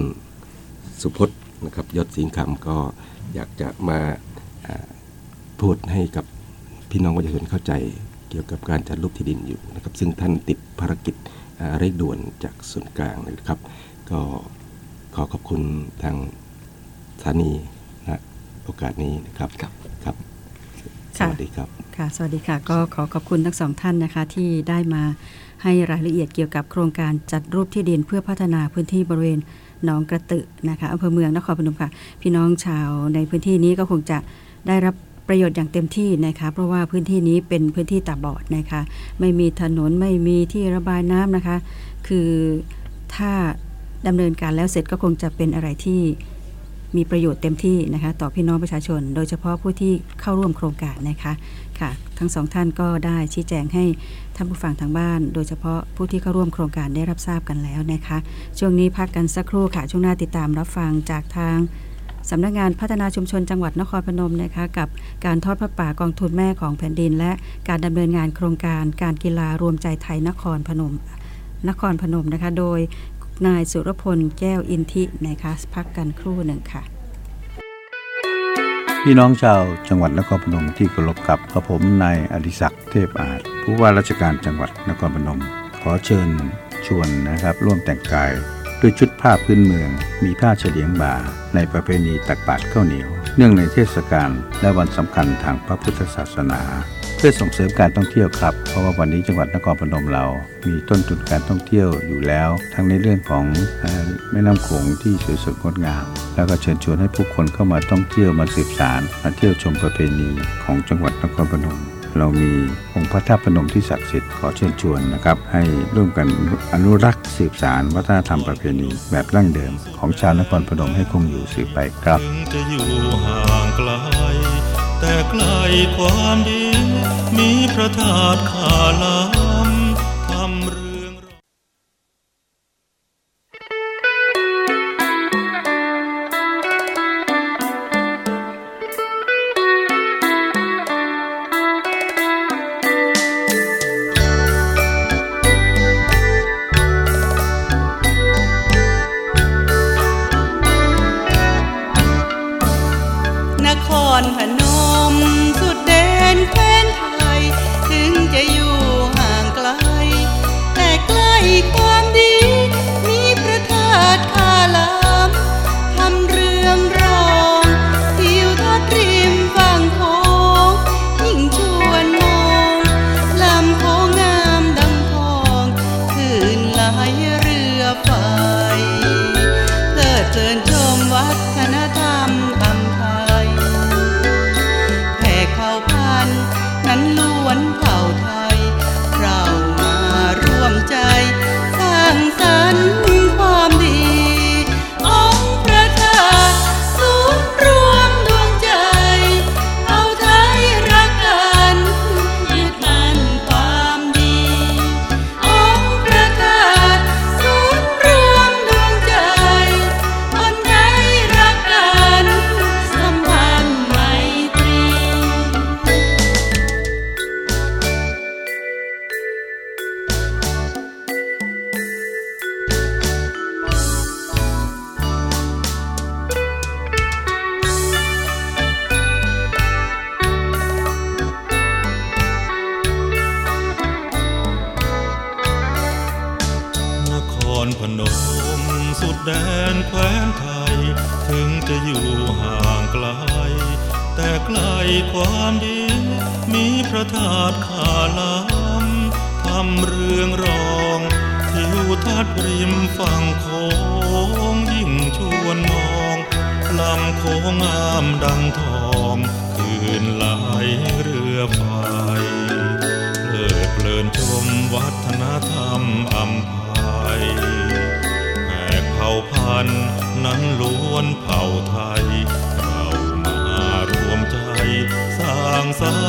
I: สุพจน์นะครับยศสิงห์คำก็ อยากจะมาอ่าพูดให้กับพี่น้องประชาชนเข้าใจเกี่ยวกับการจัดรูปที่ดินอยู่นะครับ ซึ่งท่านติดภารกิจอ่าเร่งด่วนจากส่วนกลางนะครับ ก็ขอขอบคุณทางสถานีนะโอกาสนี้นะครับ
J: ครับ
I: ครับส
H: ค่ะ
I: วัสดีครับ
H: ค่ะ สวัสดีค่ะ ก็ขอขอบคุณทั้งสองท่านนะคะที่ได้มาให้รายละเอียดเกี่ยวกับโครงการจัดรูปที่ดินเพื่อพัฒนาพื้นที่บริเวณ หนองกระตึนะคะอำเภอเมืองนครพนมค่ะ พี่น้องชาวในพื้นที่นี้ก็คงจะได้รับประโยชน์อย่างเต็มที่นะคะ เพราะว่าพื้นที่นี้เป็นพื้นที่ตาบอดนะคะ ไม่มีถนนไม่มีที่ระบายน้ำนะคะ คือถ้าดำเนินการแล้วเสร็จก็คงจะเป็นอะไรที่ มีประโยชน์เต็มที่นะคะต่อพี่น้องประชาชน โดยเฉพาะผู้ที่เข้าร่วมโครงการนะคะค่ะ ทั้งสองท่านก็ได้ชี้แจงให้ท่านผู้ฟังทางบ้าน โดยเฉพาะผู้ที่เข้าร่วมโครงการได้รับทราบกันแล้วนะคะช่วงนี้พักกันสักครู่ค่ะช่วงหน้าติดตามรับฟังจากทางสำนักงานพัฒนาชุมชนจังหวัดนครพนมนะคะกับการทอดพระป่ากองทุนแม่ของแผ่นดิน และการดำเนินงานโครงการการกีฬารวมใจไทยนครพนมนครพนมนะคะ โดย นายสุรพลแก้วอินทินะคะพักกันครู่หนึ่งค่ะ
K: พี่น้องชาวจังหวัดนครพนมที่เคารพกับกระผมนายอดิศักดิ์เทพอาจผู้ว่าราชการจังหวัดนครพนม ขอเชิญชวนนะครับ ร่วมแต่งกายด้วยชุดผ้าพื้นเมือง มีผ้าเฉลียงบ่า ในประเพณีตักบาตรข้าวเหนียว เนื่องในเทศกาลและวันสำคัญทางพระพุทธศาสนา พื่อส่งเสริมการท่องเที่ยวครับ เพราะว่าวันนี้จังหวัดนครพนมเรา มีต้นทุนการท่องเที่ยวอยู่แล้ว ทั้งในเรื่องของแม่น้ำโขงที่สวยสดงดงาม แล้วก็เชิญชวนให้ผู้คนเข้ามาท่องเที่ยวมาสืบสารมาเที่ยวชมประเพณีของจังหวัดนครพนมเรามีองค์พระธาตุพนมที่ศักดิ์สิทธิ์ขอเชิญชวนนะครับ ให้ร่วมกันอนุรักษ์สืบสารวัฒนธรรมประเพณีแบบดั้งเดิม ของชาวนครพนมให้คงอยู่สืบไปครับ
L: จะอยู่ห่างไกล แต่ไกลความดีมีพระธาตุขาลา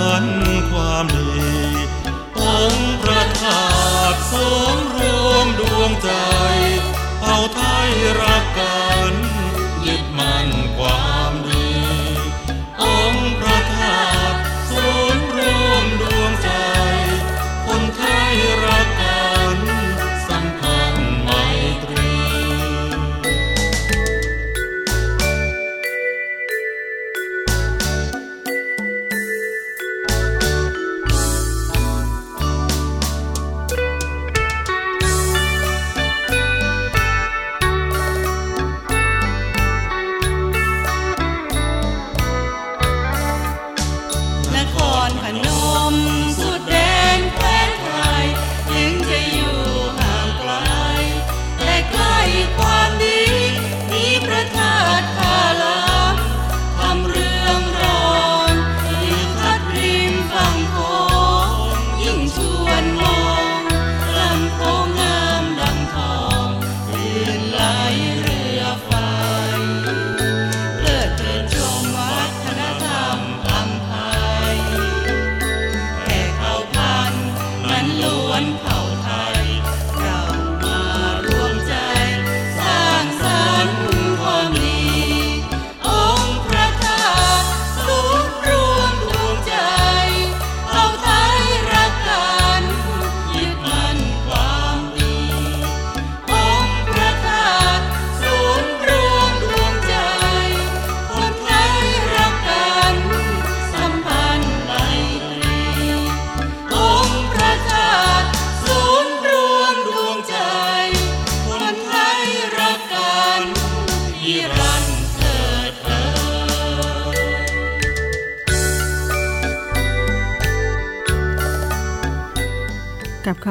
L: า
M: นความดีองค์พระธาตุสมรวมดวงใจ เอาไทยรักกัน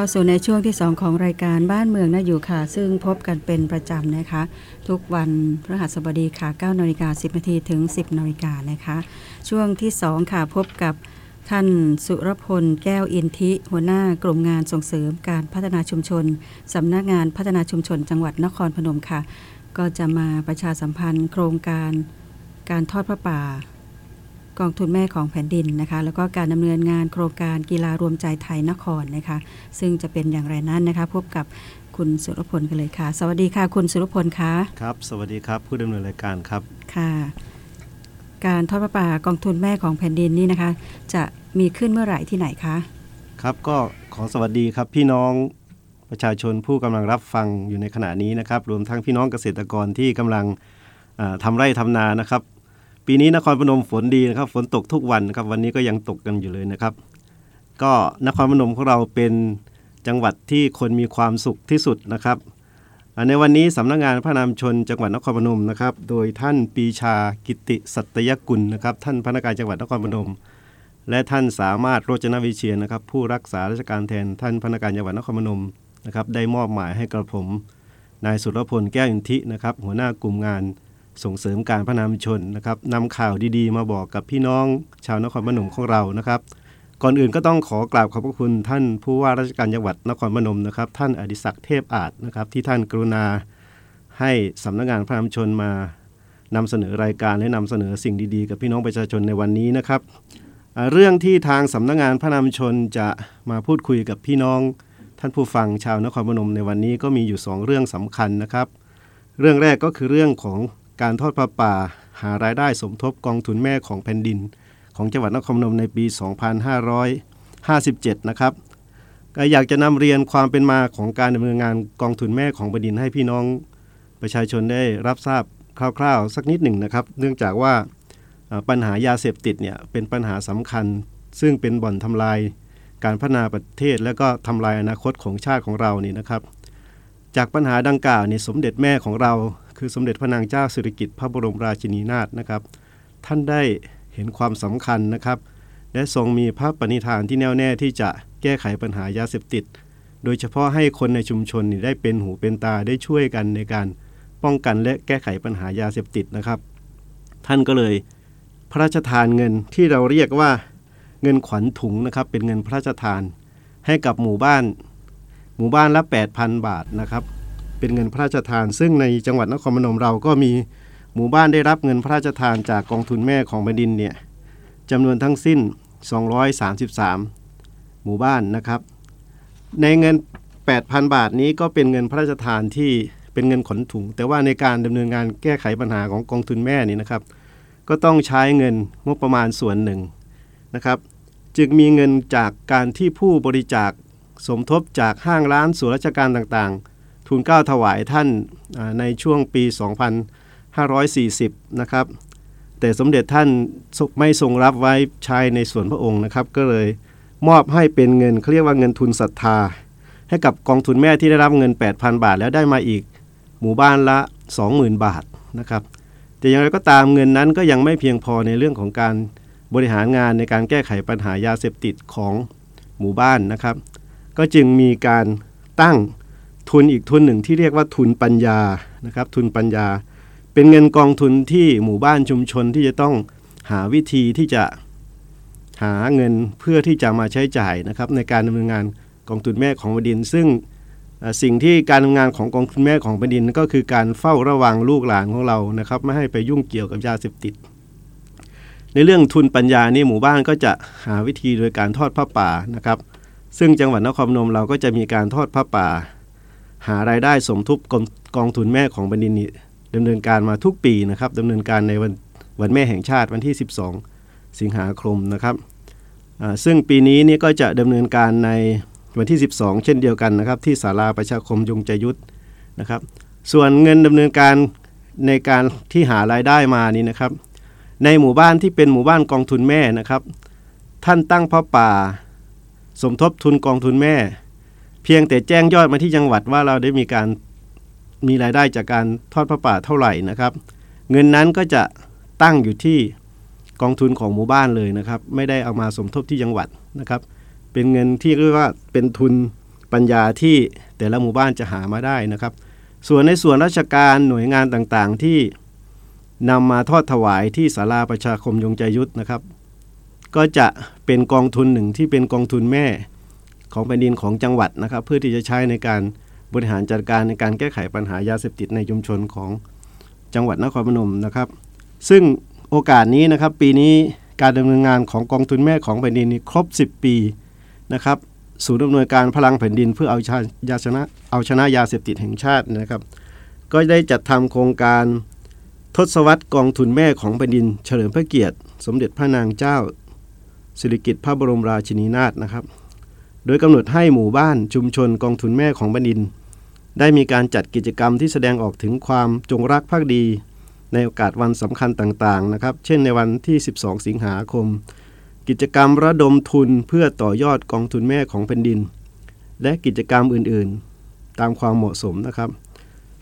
M: เข้า
H: สู่ในช่วงที่ 2 ของรายการบ้านเมืองน่าอยู่ค่ะ ซึ่งพบกันเป็นประจำนะคะ ทุกวันพฤหัสบดีค่ะ9นาฬิกา10นาทีถึง 10นาฬิกานะคะ ช่วงที่ 2 ค่ะพบกับท่านสุรพลแก้วอินทิหัวหน้ากลุ่มงานส่งเสริมการพัฒนาชุมชนสำนักงานพัฒนาชุมชนจังหวัดนครพนมค่ะ ก็จะมาประชาสัมพันธ์ โครงการการทอดพระป่า กองทุนแม่ของแผ่นดินนะคะ แล้วก็การดำเนินงานโครงการกีฬารวมใจไทยนครนะคะ ซึ่งจะเป็นอย่างไรนั้นนะคะ พบกับคุณสุรพลกันเลยค่ะ สวัสดีค่ะ คุณสุรพลคะ
N: ครับ สวัสดีครับ ผู้ดำเนินรายการครับ
H: ค่ะ การทอดพระป่ากองทุนแม่ของแผ่นดินนี่นะคะ จะมีขึ้นเมื่อไหร่ที่ไหนคะ
N: ครับก็ขอสวัสดีครับพี่น้องประชาชนผู้กำลังรับฟังอยู่ในขณะนี้นะครับ รวมทั้งพี่น้องเกษตรกรที่กำลังอ่าทำไร่ทำนานะครับ ปีนี้นครพนมฝนดีนะครับ ฝนตกทุกวันนะครับ วันนี้ก็ยังตกกันอยู่เลยนะครับ ก็นครพนมของเราเป็นจังหวัดที่คนมีความสุขที่สุดนะครับในวันนี้สำนักงานพระนามชนจังหวัดนครพนมนะครับ โดยท่านปีชากิติสัตยกุลนะครับ ท่านพนักงานจังหวัดนครพนม และท่านสามารถโรจนวิเชียนนะครับ ผู้รักษาราชการแทนท่านพนักงานจังหวัดนครพนมนะครับ ได้มอบหมายให้กระผม นายสุรพลแก้วอินทินะครับ หัวหน้ากลุ่มงาน ส่งเสริมการพัฒนาชุมชนนะครับนำข่าวดีๆ มาบอกกับพี่น้องชาวนครพนมของเรานะครับ ก่อนอื่นก็ต้องขอกราบขอบพระคุณท่านผู้ว่าราชการจังหวัดนครพนมนะครับ ท่านอดิศักดิ์เทพอาจนะครับ ที่ท่านกรุณาให้สำนักงานพระนามชนมานำเสนอรายการและนำเสนอสิ่งดีๆ กับพี่น้องประชาชนในวันนี้นะครับ เรื่องที่ทางสำนักงานพระนามชนจะมาพูดคุยกับพี่น้อง ท่านผู้ฟังชาวนครพนมในวันนี้ก็มีอยู่ 2 เรื่องสำคัญนะครับ เรื่องแรกก็คือเรื่องของ การทอดประป่าหารายได้สมทบกองทุนแม่ของแผ่นดิน ของจังหวัดนครพนมในปี 2557 นะครับก็อยากจะนำเรียนความเป็นมาของการดำเนินงานกองทุนแม่ของแผ่นดินให้พี่น้องประชาชนได้รับทราบคร่าวๆ สักนิดหนึ่งนะครับ เนื่องจากว่าปัญหายาเสพติดเนี่ยเป็นปัญหาสำคัญ ซึ่งเป็นบ่อนทำลายการพัฒนาประเทศ และก็ทำลายอนาคตของชาติของเรานี่นะครับ จากปัญหาดังกล่าวนี่สมเด็จแม่ของเรา คือสมเด็จพระนางเจ้าสิริกิติ์พระบรมราชินีนาถนะครับ ท่านได้เห็นความสำคัญนะครับ และทรงมีพระปณิธานที่แน่วแน่ที่จะแก้ไขปัญหายาเสพติด โดยเฉพาะให้คนในชุมชนนี่ได้เป็นหูเป็นตาได้ช่วยกันในการป้องกันและแก้ไขปัญหายาเสพติดนะครับ ท่านก็เลยพระราชทานเงินที่เราเรียกว่าเงินขวัญถุงนะครับ เป็นเงินพระราชทานให้กับหมู่บ้าน หมู่บ้านละ 8,000 บาทนะครับ เป็นเงินพระราชทาน ซึ่งในจังหวัดนครพนมเราก็มีหมู่บ้านได้รับเงินพระราชทานจากกองทุนแม่ของแผ่นดินเนี่ยจำนวนทั้งสิ้น 233 หมู่บ้านนะครับ ในเงิน 8,000 บาทนี้ก็เป็นเงินพระราชทานที่เป็นเงินขนถุง แต่ว่าในการดำเนินงานแก้ไขปัญหาของกองทุนแม่นี่นะครับ ก็ต้องใช้เงินงบประมาณส่วนหนึ่งนะครับ จึงมีเงินจากการที่ผู้บริจาคสมทบจากห้างร้านส่วนราชการต่างๆ ทุนเกล้าถวายท่านในช่วงปี 2540 นะครับ แต่สมเด็จท่านไม่ทรงรับไว้ใช้ในส่วนพระองค์นะครับ ก็เลยมอบให้เป็นเงินเขาเรียกว่าเงินทุนศรัทธา ให้กับกองทุนแม่ที่ได้รับเงิน 8,000 บาท แล้วได้มาอีกหมู่บ้านละ 20,000 บาทนะครับแต่อย่างไรก็ตามเงินนั้นก็ยังไม่เพียงพอในเรื่องของการบริหารงานในการแก้ไขปัญหายาเสพติดของหมู่บ้านนะครับ ก็จึงมีการตั้ง ทุนอีกทุนหนึ่งที่เรียกว่าทุนปัญญานะครับ ทุนปัญญา เป็นเงินกองทุนที่หมู่บ้านชุมชนที่จะต้องหาวิธีที่จะหาเงินเพื่อที่จะมาใช้จ่ายนะครับ ในการดำเนินงานกองทุนแม่ของแผ่นดิน ซึ่งสิ่งที่การทำงานของกองทุนแม่ของแผ่นดิน ก็คือการเฝ้าระวังลูกหลานของเรานะครับ ไม่ให้ไปยุ่งเกี่ยวกับยาเสพติด ในเรื่องทุนปัญญานี่หมู่บ้านก็จะหาวิธีโดยการทอดผ้าป่านะครับ ซึ่งจังหวัดนครพนมเราก็จะมีการทอดผ้าป่า หารายได้สมทบกองกองทุนแม่ของแผ่นดินดำเนินการมาทุกปีนะครับดำเนินการในวันวันแม่แห่งชาติวันที่ 12 สิงหาคมนะครับซึ่งปีนี้นี่ก็จะดำเนินการในวันที่ 12 เช่นเดียวกันนะครับ ที่ศาลาประชาคมยงใจยุทธนะครับ ส่วนเงินดำเนินการในการที่หารายได้มานี่นะครับ ในหมู่บ้านที่เป็นหมู่บ้านกองทุนแม่นะครับ ท่านตั้งพ่อป่า สมทบทุนกองทุนแม่ เพียงแต่แจ้งยอดมาที่จังหวัดว่าเราได้มีการมีรายได้จากการทอดพระป่าเท่าไหร่นะครับ เงินนั้นก็จะตั้งอยู่ที่กองทุนของหมู่บ้านเลยนะครับ ไม่ได้เอามาสมทบที่จังหวัดนะครับ เป็นเงินที่เรียกว่าเป็นทุนปัญญาที่แต่ละหมู่บ้านจะหามาได้นะครับ ส่วนในส่วนราชการหน่วยงานต่างๆที่นำมาทอดถวายที่ศาลาประชาคมยงใจยุทธนะครับ ก็จะเป็นกองทุนหนึ่งที่เป็นกองทุนแม่ ของแผ่นดินของจังหวัดนะครับ เพื่อที่จะใช้ในการบริหารจัดการในการแก้ไขปัญหายาเสพติดในชุมชนของจังหวัดนครพนมนะครับ ซึ่งโอกาสนี้นะครับปีนี้การดำเนินงานของกองทุนแม่ของแผ่นดินนี้ครบ 10 ปีนะครับศูนย์อำนวยการพลังแผ่นดินเพื่อเอาชายาชนะเอาชนะยาเสพติดแห่งชาตินะครับ ก็ได้จัดทำโครงการทศวรรษกองทุนแม่ของแผ่นดิน เฉลิมพระเกียรติ สมเด็จพระนางเจ้า สิริกิติ์พระบรมราชินีนาถนะครับ โดยกำหนดให้หมู่บ้านชุมชนกองทุนแม่ของแผ่นดิน ได้มีการจัดกิจกรรมที่แสดงออกถึงความจงรักภักดี ในโอกาสวันสำคัญต่างๆนะครับ เช่นในวันที่ 12 สิงหาคม กิจกรรมระดมทุนเพื่อต่อยอดกองทุนแม่ของแผ่นดิน และกิจกรรมอื่นๆ ตามความเหมาะสมนะครับ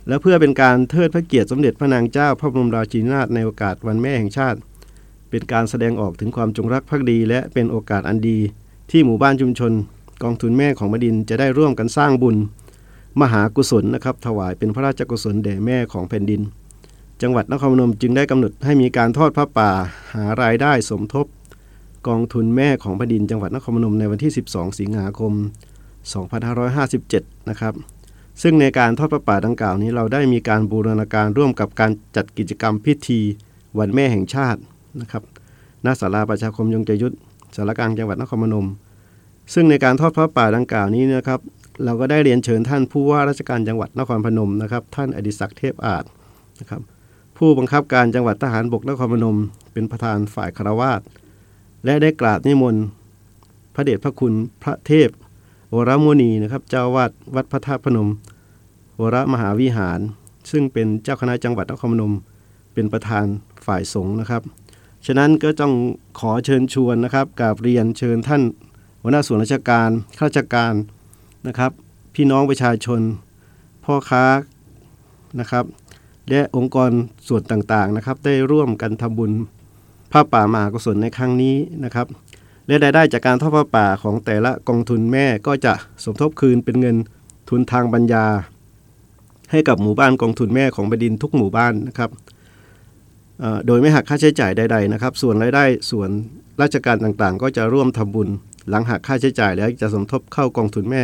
N: และเพื่อเป็นการเทิดพระเกียรติสมเด็จพระนางเจ้าพระบรมราชินีนาถในโอกาสวันแม่แห่งชาติ เป็นการแสดงออกถึงความจงรักภักดี และเป็นโอกาสอันดีที่หมู่บ้านชุมชน กองทุนแม่ของแผ่นดินจะได้ร่วมกันสร้างบุญ มหากุศลนะครับ ถวายเป็นพระราชกุศลแด่แม่ของแผ่นดิน จังหวัดนครพนมจึงได้กำหนดให้มีการทอดพระป่าหารายได้สมทบ กองทุนแม่ของแผ่นดิน จังหวัดนครพนมในวันที่ 12 สิงหาคม 2557 นะครับ ซึ่งในการทอดพระป่าดังกล่าวนี้เราได้มีการบูรณาการร่วมกับการจัดกิจกรรมพิธีวันแม่แห่งชาตินะครับณศาลาประชาคมยงใจยุทธสารกลางจังหวัดนครพนม ซึ่งในการทอดพระป่าดังกล่าวนี้นะครับเราก็ได้เรียนเชิญท่านผู้ว่าราชการจังหวัดนครพนมนะครับ ท่านอดิศักดิ์เทพอาจนะครับผู้บังคับการจังหวัดทหารบกนครพนม เป็นประธานฝ่ายคารวาสและได้กราบนิมนต์พระเดชพระคุณพระเทพวรมุนีนะครับ เจ้าวาดวัดพระธาตุพนมวรมหาวิหาร ซึ่งเป็นเจ้าคณะจังหวัดนครพนม เป็นประธานฝ่ายสงฆ์นะครับ ฉะนั้นก็ต้องขอเชิญชวนนะครับกราบเรียนเชิญท่าน หัวหน้าส่วนราชการข้าราชการนะครับ พี่น้องประชาชน พ่อค้านะครับ และองค์กรส่วนต่างๆนะครับ ได้ร่วมกันทำบุญผ้าป่ามหากุศลในครั้งนี้นะครับ และรายได้จากการทอดผ้าป่าของแต่ละกองทุนแม่ก็จะสมทบคืนเป็นเงินทุนทางปัญญา ให้กับหมู่บ้านกองทุนแม่ของบดินทุกหมู่บ้านนะครับโดยไม่หักค่าใช้จ่ายใด ๆนะครับ ส่วนรายได้ส่วนราชการต่างๆ ก็จะร่วมทำบุญ หลังหักค่าใช้จ่ายแล้วจะสมทบเข้ากองทุนแม่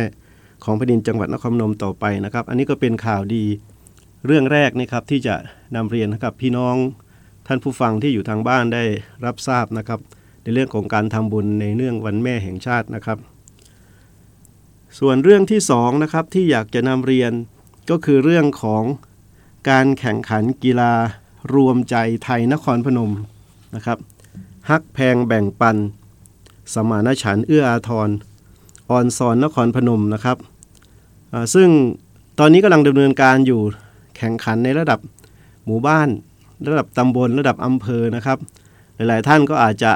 N: ของแผ่นดินจังหวัดนครพนมต่อไปนะครับ อันนี้ก็เป็นข่าวดีเรื่องแรกนะครับที่จะนำเรียนกับพี่น้องท่านผู้ฟังที่อยู่ทางบ้านได้รับทราบนะครับ ในเรื่องของการทำบุญในเนื่องวันแม่แห่งชาตินะครับ ส่วนเรื่องที่สองนะครับที่อยากจะนำเรียนก็คือเรื่องของการแข่งขันกีฬารวมใจไทยนครพนมนะครับฮักแพงแบ่งปัน สมานฉันเอื้ออาทรออนซอนนครพนมนะครับซึ่งตอนนี้กำลังดำเนินการอยู่แข่งขันในระดับหมู่บ้าน ระดับตำบลระดับอำเภอนะครับ หลายๆท่านก็อาจจะ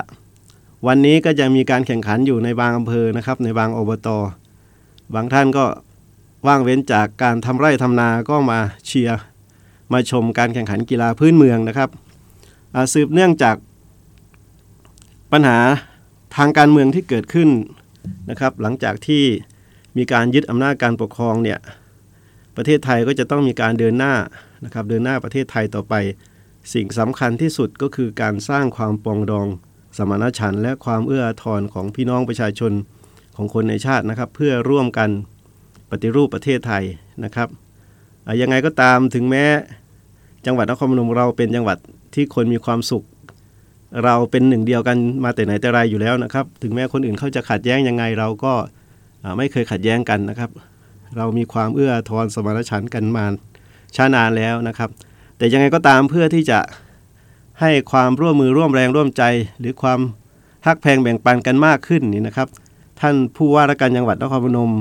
N: วันนี้ก็จะมีการแข่งขันอยู่ในบางอำเภอนะครับ ในบางอบตบางท่านก็ว่างเว้นจากการทำไร่ทำนาก็มาเชียร์มาชมการแข่งขันกีฬาพื้นเมืองนะครับสืบเนื่องจากปัญหา ทางการเมืองที่เกิดขึ้นนะครับหลังจากที่มีการยึดอำนาจการปกครองเนี่ยประเทศไทยก็จะต้องมีการเดินหน้านะครับเดินหน้าประเทศไทยต่อไป สิ่งสำคัญที่สุดก็คือการสร้างความปรองดอง สมานฉันท์และความเอื้ออาทรของพี่น้องประชาชนของคนในชาตินะครับ เพื่อร่วมกันปฏิรูปประเทศไทยนะครับยังไงก็ตามถึงแม้ จังหวัดนครพนมเราเป็นจังหวัดที่คนมีความสุข เราเป็นหนึ่งเดียวกันมาแต่ไหนแต่ไรอยู่แล้วนะครับ ถึงแม้คนอื่นเขาจะขัดแย้งยังไงเราก็ไม่เคยขัดแย้งกันนะครับ เรามีความเอื้อทอาทรสมานฉันท์กันมาช้านานแล้วนะครับ แต่ยังไงก็ตามเพื่อที่จะให้ความร่วมมือร่วมแรงร่วมใจหรือความฮักแพงแบ่งปันกันมากขึ้นนี่นะครับ ท่านผู้ว่าราชการจังหวัดนครพนม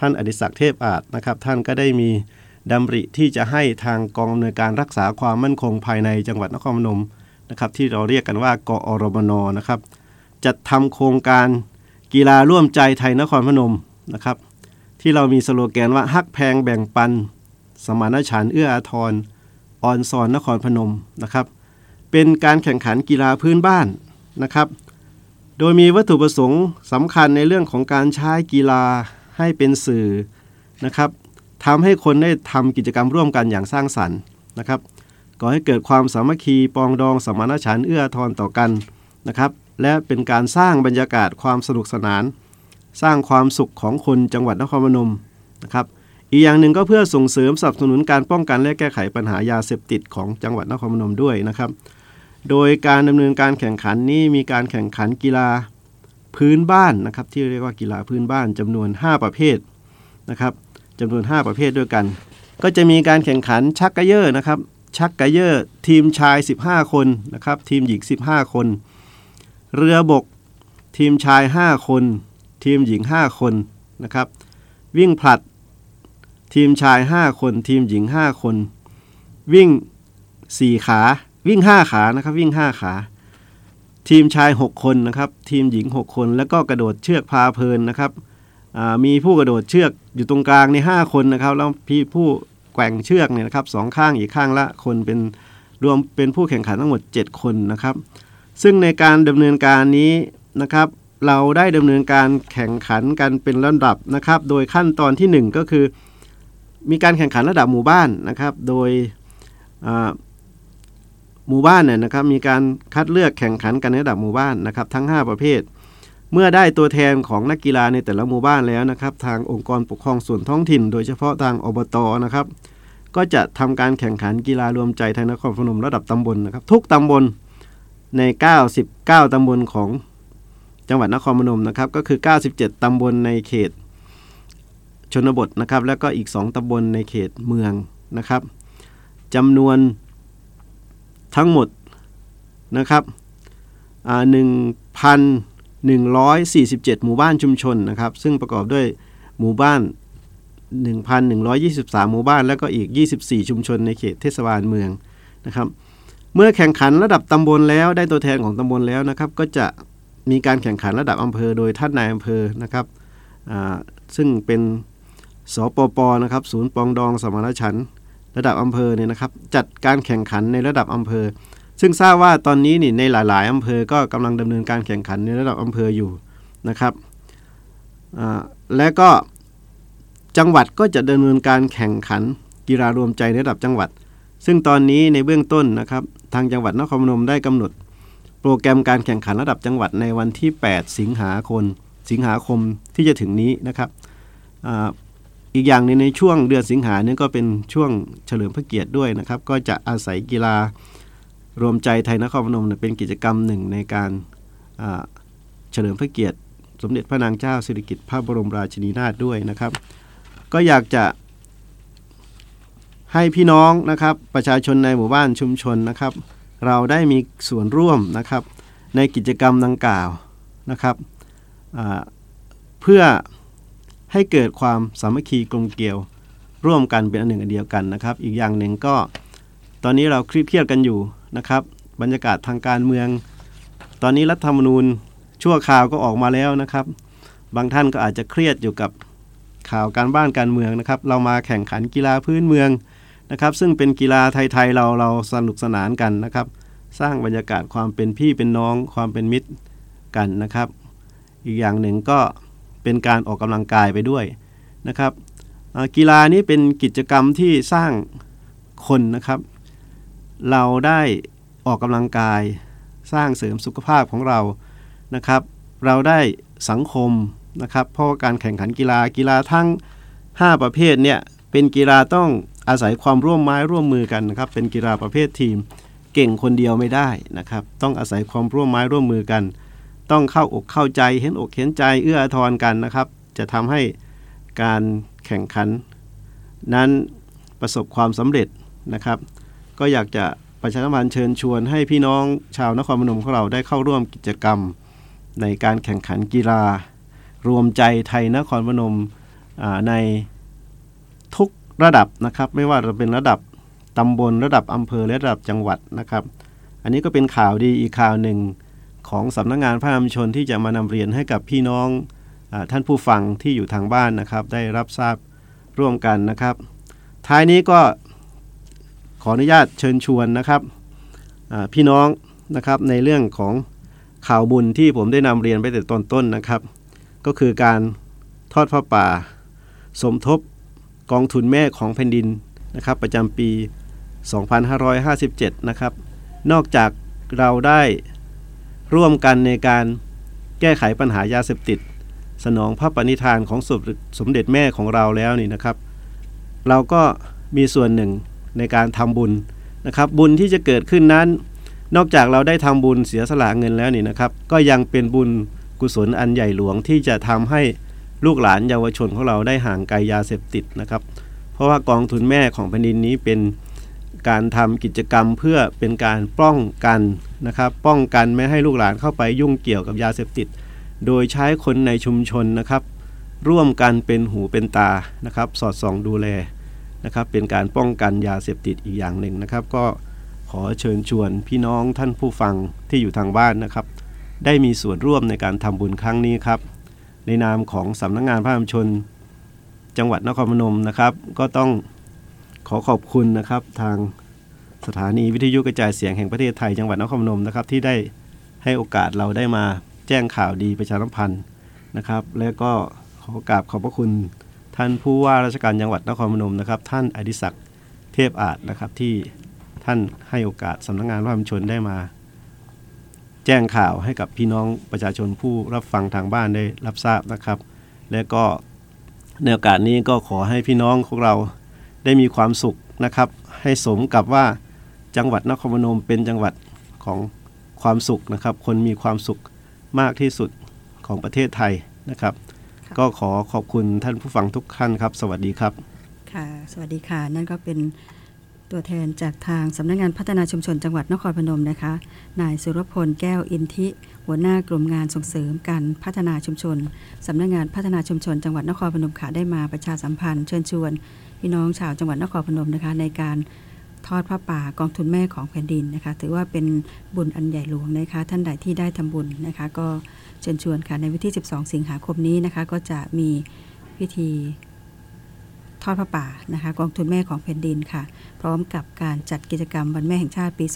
N: ท่านอดิศักดิ์เทพอาจนะครับ ท่านก็ได้มีดำริที่จะให้ทางกองอำนวยการรักษาความมั่นคงภายในจังหวัดนครพนม นะครับที่เราเรียกกันว่ากอรมนนะครับจัดทำโครงการกีฬาร่วมใจไทยนครพนมนะครับ ที่เรามีสโลแกนว่าฮักแพงแบ่งปัน สมานฉันเอื้ออาทรออนซอนนครพนมนะครับ เป็นการแข่งขันกีฬาพื้นบ้านนะครับ โดยมีวัตถุประสงค์สำคัญในเรื่องของการใช้กีฬาให้เป็นสื่อนะครับทำให้คนได้ทำกิจกรรมร่วมกันอย่างสร้างสรรค์นะครับ ก่อให้เกิดความสามัคคีปองดองสมานฉันท์เอื้อทอาทรต่อกันนะครับ และเป็นการสร้างบรรยากาศความสนุกสนาน สร้างความสุขของคนจังหวัดนครพนมนะครับ อีกอย่างหนึ่งก็เพื่อส่งเสริมสนับสนุนการป้องกันและแก้ไขปัญหายาเสพติดของจังหวัดนครพนมด้วยนะครับ โดยการดำเนินการแข่งขันนี้มีการแข่งขันกีฬาพื้นบ้านนะครับ ที่เรียกว่ากีฬาพื้นบ้านจำนวน 5 ประเภทนะครับจำนวน 5 ประเภทด้วยกัน ก็จะมีการแข่งขันชักกระเยอร์นะครับ ชักกะเยอร์ทีมชาย 15 คนนะครับ ทีมหญิง 15 คน เรือบก ทีมชาย 5 คน ทีมหญิง 5 คนนะครับ วิ่งผลัด ทีมชาย 5 คน ทีมหญิง 5 คน วิ่ง 4 ขา วิ่ง 5 ขานะครับ วิ่ง 5 ขา ทีมชาย 6 คนนะครับ ทีมหญิง 6 คน แล้วก็กระโดดเชือกพาเพลินนะครับมีผู้กระโดดเชือกอยู่ตรงกลางใน 5 คนนะครับ แล้วพี่ผู้ แกว่งเชือกเนี่ยนะครับสองข้างอีกข้างละคนเป็นรวมเป็นผู้แข่งขันทั้งหมด 7 คนนะครับ ซึ่งในการดำเนินการนี้นะครับ เราได้ดำเนินการแข่งขันกันเป็นลำดับนะครับ โดยขั้นตอนทีหนึ่1 ก็คือ มีการแข่งขันระดับหมู่บ้านนะครับ โดยหมู่บ้านเนี่ยนะครับมีการคัดเลือกแข่งขันกันในระดับหมู่บ้านนะครับ ทั้ง 5 ประเภท เมื่อได้ตัวแทนของนักกีฬาในแต่ละหมู่บ้านแล้วนะครับ ทางองค์กรปกครองส่วนท้องถิ่น โดยเฉพาะทางอบตนะครับ ก็จะทำการแข่งขันกีฬารวมใจไทยนครพนมระดับตำบลนะครับ ทุกตำบลใน 99ตำบลของจังหวัดนครพนมนะครับ ก็คือ 97ตำบลในเขตชนบทนะครับ แล้วก็อีก 2ตำบลในเขตเมืองนะครับจำนวนทั้งหมดนะครับหนึ่งพัน หนึ่งร้อยสี่สิบเจ็ดหมู่บ้านชุมชนนะครับ ซึ่งประกอบด้วยหมู่บ้าน 1,123 หมู่บ้าน แล้วก็อีก 24 ชุมชนในเขตเทศบาลเมืองนะครับ เมื่อแข่งขันระดับตำบลแล้วได้ตัวแทนของตำบลแล้วนะครับ ก็จะมีการแข่งขันระดับอำเภอโดยท่านนายอำเภอนะครับซึ่งเป็นสปปนะครับ ศูนย์ปองดองสมานฉันระดับอำเภอเนี่ยนะครับ จัดการแข่งขันในระดับอำเภอ ซึ่งทราบว่าตอนนี้นี่ในหลาย ๆอำเภอก็กำลังดำเนินการแข่งขันในระดับอำเภออยู่นะครับและก็จังหวัดก็จะดำเนินการแข่งขันกีฬารวมใจในระดับจังหวัด ซึ่งตอนนี้ในเบื้องต้นนะครับทางจังหวัดนครพนมได้กำหนด โปรแกรมการแข่งขันระดับจังหวัดในวันที่ 8 สิงหาคมสิงหาคมที่จะถึงนี้นะครับอีกอย่างนึงในช่วงเดือนสิงหาเนี่ยก็เป็นช่วงเฉลิมพระเกียรติด้วยนะครับ ก็จะอาศัยกีฬา รวมใจไทยนครพนมเป็นกิจกรรมหนึ่งในการเฉลิมพระเกียรติ สมเด็จพระนางเจ้าสิริกิติ์พระบรมราชินีนาถด้วยนะครับ ก็อยากจะให้พี่น้องนะครับประชาชนในหมู่บ้านชุมชนนะครับ เราได้มีส่วนร่วมนะครับในกิจกรรมดังกล่าวนะครับเพื่อให้เกิดความสามัคคีกลมเกลียวร่วมกันเป็นอันหนึ่งอันเดียวกันนะครับ อีกอย่างหนึ่งก็ตอนนี้เราเครียดกันอยู่ นะครับ บรรยากาศทางการเมือง ตอนนี้รัฐธรรมนูญชั่วข่าวก็ออกมาแล้วนะครับ บางท่านก็อาจจะเครียดอยู่กับข่าวการบ้านการเมืองนะครับ เรามาแข่งขันกีฬาพื้นเมืองนะครับ ซึ่งเป็นกีฬาไทยๆเราเราสนุกสนานกันนะครับ สร้างบรรยากาศความเป็นพี่เป็นน้อง ความเป็นมิตรกันนะครับ อีกอย่างหนึ่งก็เป็นการออกกำลังกายไปด้วยนะครับกีฬานี้เป็นกิจกรรมที่สร้างคนนะครับ เราได้ออกกำลังกาย สร้างเสริมสุขภาพของเรานะครับ เราได้สังคมนะครับ เพราะการแข่งขันกีฬากีฬาทั้ง 5 ประเภทเนี่ยเป็นกีฬาต้องอาศัยความร่วมไม้ร่วมมือกันนะครับ เป็นกีฬาประเภททีม เก่งคนเดียวไม่ได้นะครับ ต้องอาศัยความร่วมไม้ร่วมมือกัน ต้องเข้าอกเข้าใจเห็นอกเห็นใจเอื้อทอนกันนะครับ จะทำให้การแข่งขัน นั้นประสบความสำเร็จนะครับ ก็อยากจะประชาสัมพันธ์เชิญชวนให้พี่น้องชาวนครพนมของเราได้เข้าร่วมกิจกรรม ในการแข่งขันกีฬา รวมใจไทยนครพนมในทุกระดับนะครับ ไม่ว่าจะเป็นระดับตำบลระดับอำเภอและระดับจังหวัดนะครับ อันนี้ก็เป็นข่าวดีอีกข่าวหนึ่งของสำนักงงานพระนำชนที่จะมานำเรียนให้กับพี่น้องอท่านผู้ฟังที่อยู่ทางบ้านนะครับ ได้รับทราบร่วมกันนะครับ ท้ายนี้ก็ ขออนุญาตเชิญชวนนะครับพี่น้องนะครับในเรื่องของข่าวบุญที่ผมได้นำเรียนไปแต่ตอนต้นนะครับ ก็คือการทอดพระป่า สมทบกองทุนแม่ของแผ่นดินนะครับ ประจำปี 2557 นะครับ นอกจากเราได้ร่วมกันในการแก้ไขปัญหายาเสพติด สนองพระปณิธานของสมเด็จแม่ของเราแล้วนี่นะครับ เราก็มีส่วนหนึ่ง ในการทำบุญนะครับ บุญที่จะเกิดขึ้นนั้น นอกจากเราได้ทำบุญเสียสละเงินแล้วนี่นะครับ ก็ยังเป็นบุญกุศลอันใหญ่หลวงที่จะทำให้ลูกหลานเยาวชนของเราได้ห่างไกลยาเสพติดนะครับ เพราะว่ากองทุนแม่ของแผ่นดินนี้เป็นการทำกิจกรรมเพื่อเป็นการป้องกันนะครับ ป้องกันไม่ให้ลูกหลานเข้าไปยุ่งเกี่ยวกับยาเสพติด โดยใช้คนในชุมชนนะครับ ร่วมกันเป็นหูเป็นตานะครับ สอดส่องดูแล นะครับเป็นการป้องกันยาเสพติดอีกอย่างหนึ่งนะครับ ก็ขอเชิญชวนพี่น้องท่านผู้ฟังที่อยู่ทางบ้านนะครับ ได้มีส่วนร่วมในการทำบุญครั้งนี้ครับ ในนามของสำนักงงานพระธรรมชน จังหวัดนครพนมนะครับ ก็ต้องขอขอบคุณนะครับทางสถานีวิทยุกระจายเสียงแห่งประเทศไทยจังหวัดนครพนมนะครับที่ได้ให้โอกาสเราได้มาแจ้งข่าวดีประชาสัมพันธ์นะครับ และก็ขอกราบขอบพระคุณ ท่านผู้ว่าราชการจังหวัดนครพนมนะครับ ท่านอดิศักดิ์เทพอาจนะครับที่ท่านให้โอกาสสำนักงานวัฒนธรรมชนได้มา แจ้งข่าวให้กับพี่น้องประชาชนผู้รับฟังทางบ้านได้รับทราบนะครับ และก็ในโอกาสนี้ก็ขอให้พี่น้องของเราได้มีความสุขนะครับ ให้สมกับว่าจังหวัดนครพนมเป็นจังหวัดของความสุขนะครับ คนมีความสุขมากที่สุดของประเทศไทยนะครับ ก็ขอขอบคุณท่านผู้ฟังทุกท่านครับ สวัสดีครับ
H: ค่ะ สวัสดีค่ะ นั่นก็เป็นตัวแทนจากทางสำนักงานพัฒนาชุมชนจังหวัดนครพนมนะคะ นายสุรพลแก้วอินทิ หัวหน้ากลุ่มงานส่งเสริมการพัฒนาชุมชนสำนักงานพัฒนาชุมชนจังหวัดนครพนมค่ะได้มาประชาสัมพันธ์เชิญชวนพี่น้องชาวจังหวัดนครพนมนะคะ ในการ ทอดพระป่ากองทุนแม่ของแผ่นดินนะคะ ถือว่าเป็นบุญอันใหญ่หลวงนะคะ ท่านใดที่ได้ทำบุญนะคะ ก็เชิญชวนค่ะในวันที่ 12 สิงหาคมนี้นะคะ ก็จะมีพิธีทอดพระป่านะคะกองทุนแม่ของแผ่นดินค่ะ พร้อมกับการจัดกิจกรรมวันแม่แห่งชาติปี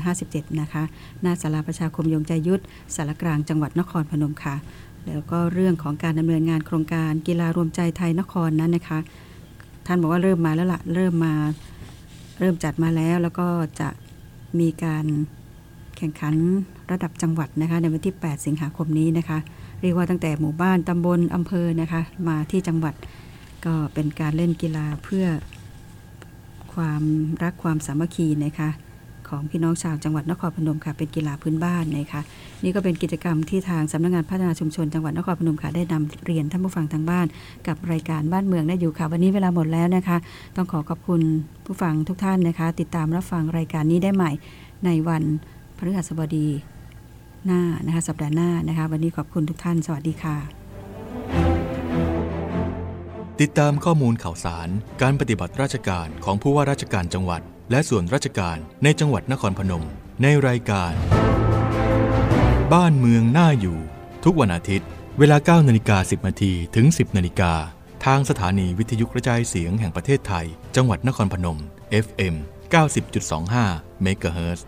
H: 2557 นะคะหน้าศาลาประชาคมยงใจยุทธสารกลางจังหวัดนครพนมค่ะ แล้วก็เรื่องของการดำเนินงานโครงการกีฬารวมใจไทยนครนั้นนะคะ ท่านบอกว่าเริ่มมาแล้วล่ะเริ่มมา เริ่มจัดมาแล้วแล้วก็จะมีการแข่งขันระดับจังหวัดนะคะ ในวันที่ 8 สิงหาคมนี้นะคะ เรียกว่าตั้งแต่หมู่บ้านตำบลอำเภอนะคะ มาที่จังหวัดก็เป็นการเล่นกีฬาเพื่อความรักความสามัคคีนะคะ ของพี่น้องชาวจังหวัดนครพนมค่ะ เป็นกีฬาพื้นบ้านนะคะนี่ก็เป็นกิจกรรมที่ทางสำนักงานพัฒนาชุมชนจังหวัดนครพนมค่ะได้นำเรียนท่านผู้ฟังทางบ้าน กับรายการบ้านเมืองได้อยู่ค่ะวันนี้เวลาหมดแล้วนะคะ ต้องขอขอบคุณผู้ฟังทุกท่านนะคะ ติดตามรับฟังรายการนี้ได้ใหม่ในวันพฤหัสบดีหน้านะคะ สัปดาห์หน้านะคะ วันนี้ขอบคุณทุกท่าน สวัสดีค่ะ
G: ติดตามข้อมูลข่าวสาร การปฏิบัติราชการของผู้ว่าราชการจังหวัด และส่วนราชการในจังหวัดนครพนม ในรายการ บ้านเมืองน่าอยู่ ทุกวันอาทิตย์ เวลา9นาฬิกา10นาทีถึง 10นาฬิกาทางสถานีวิทยุกระจายเสียงแห่งประเทศไทย จังหวัดนครพนม FM 90.25เมกะเฮิรตซ์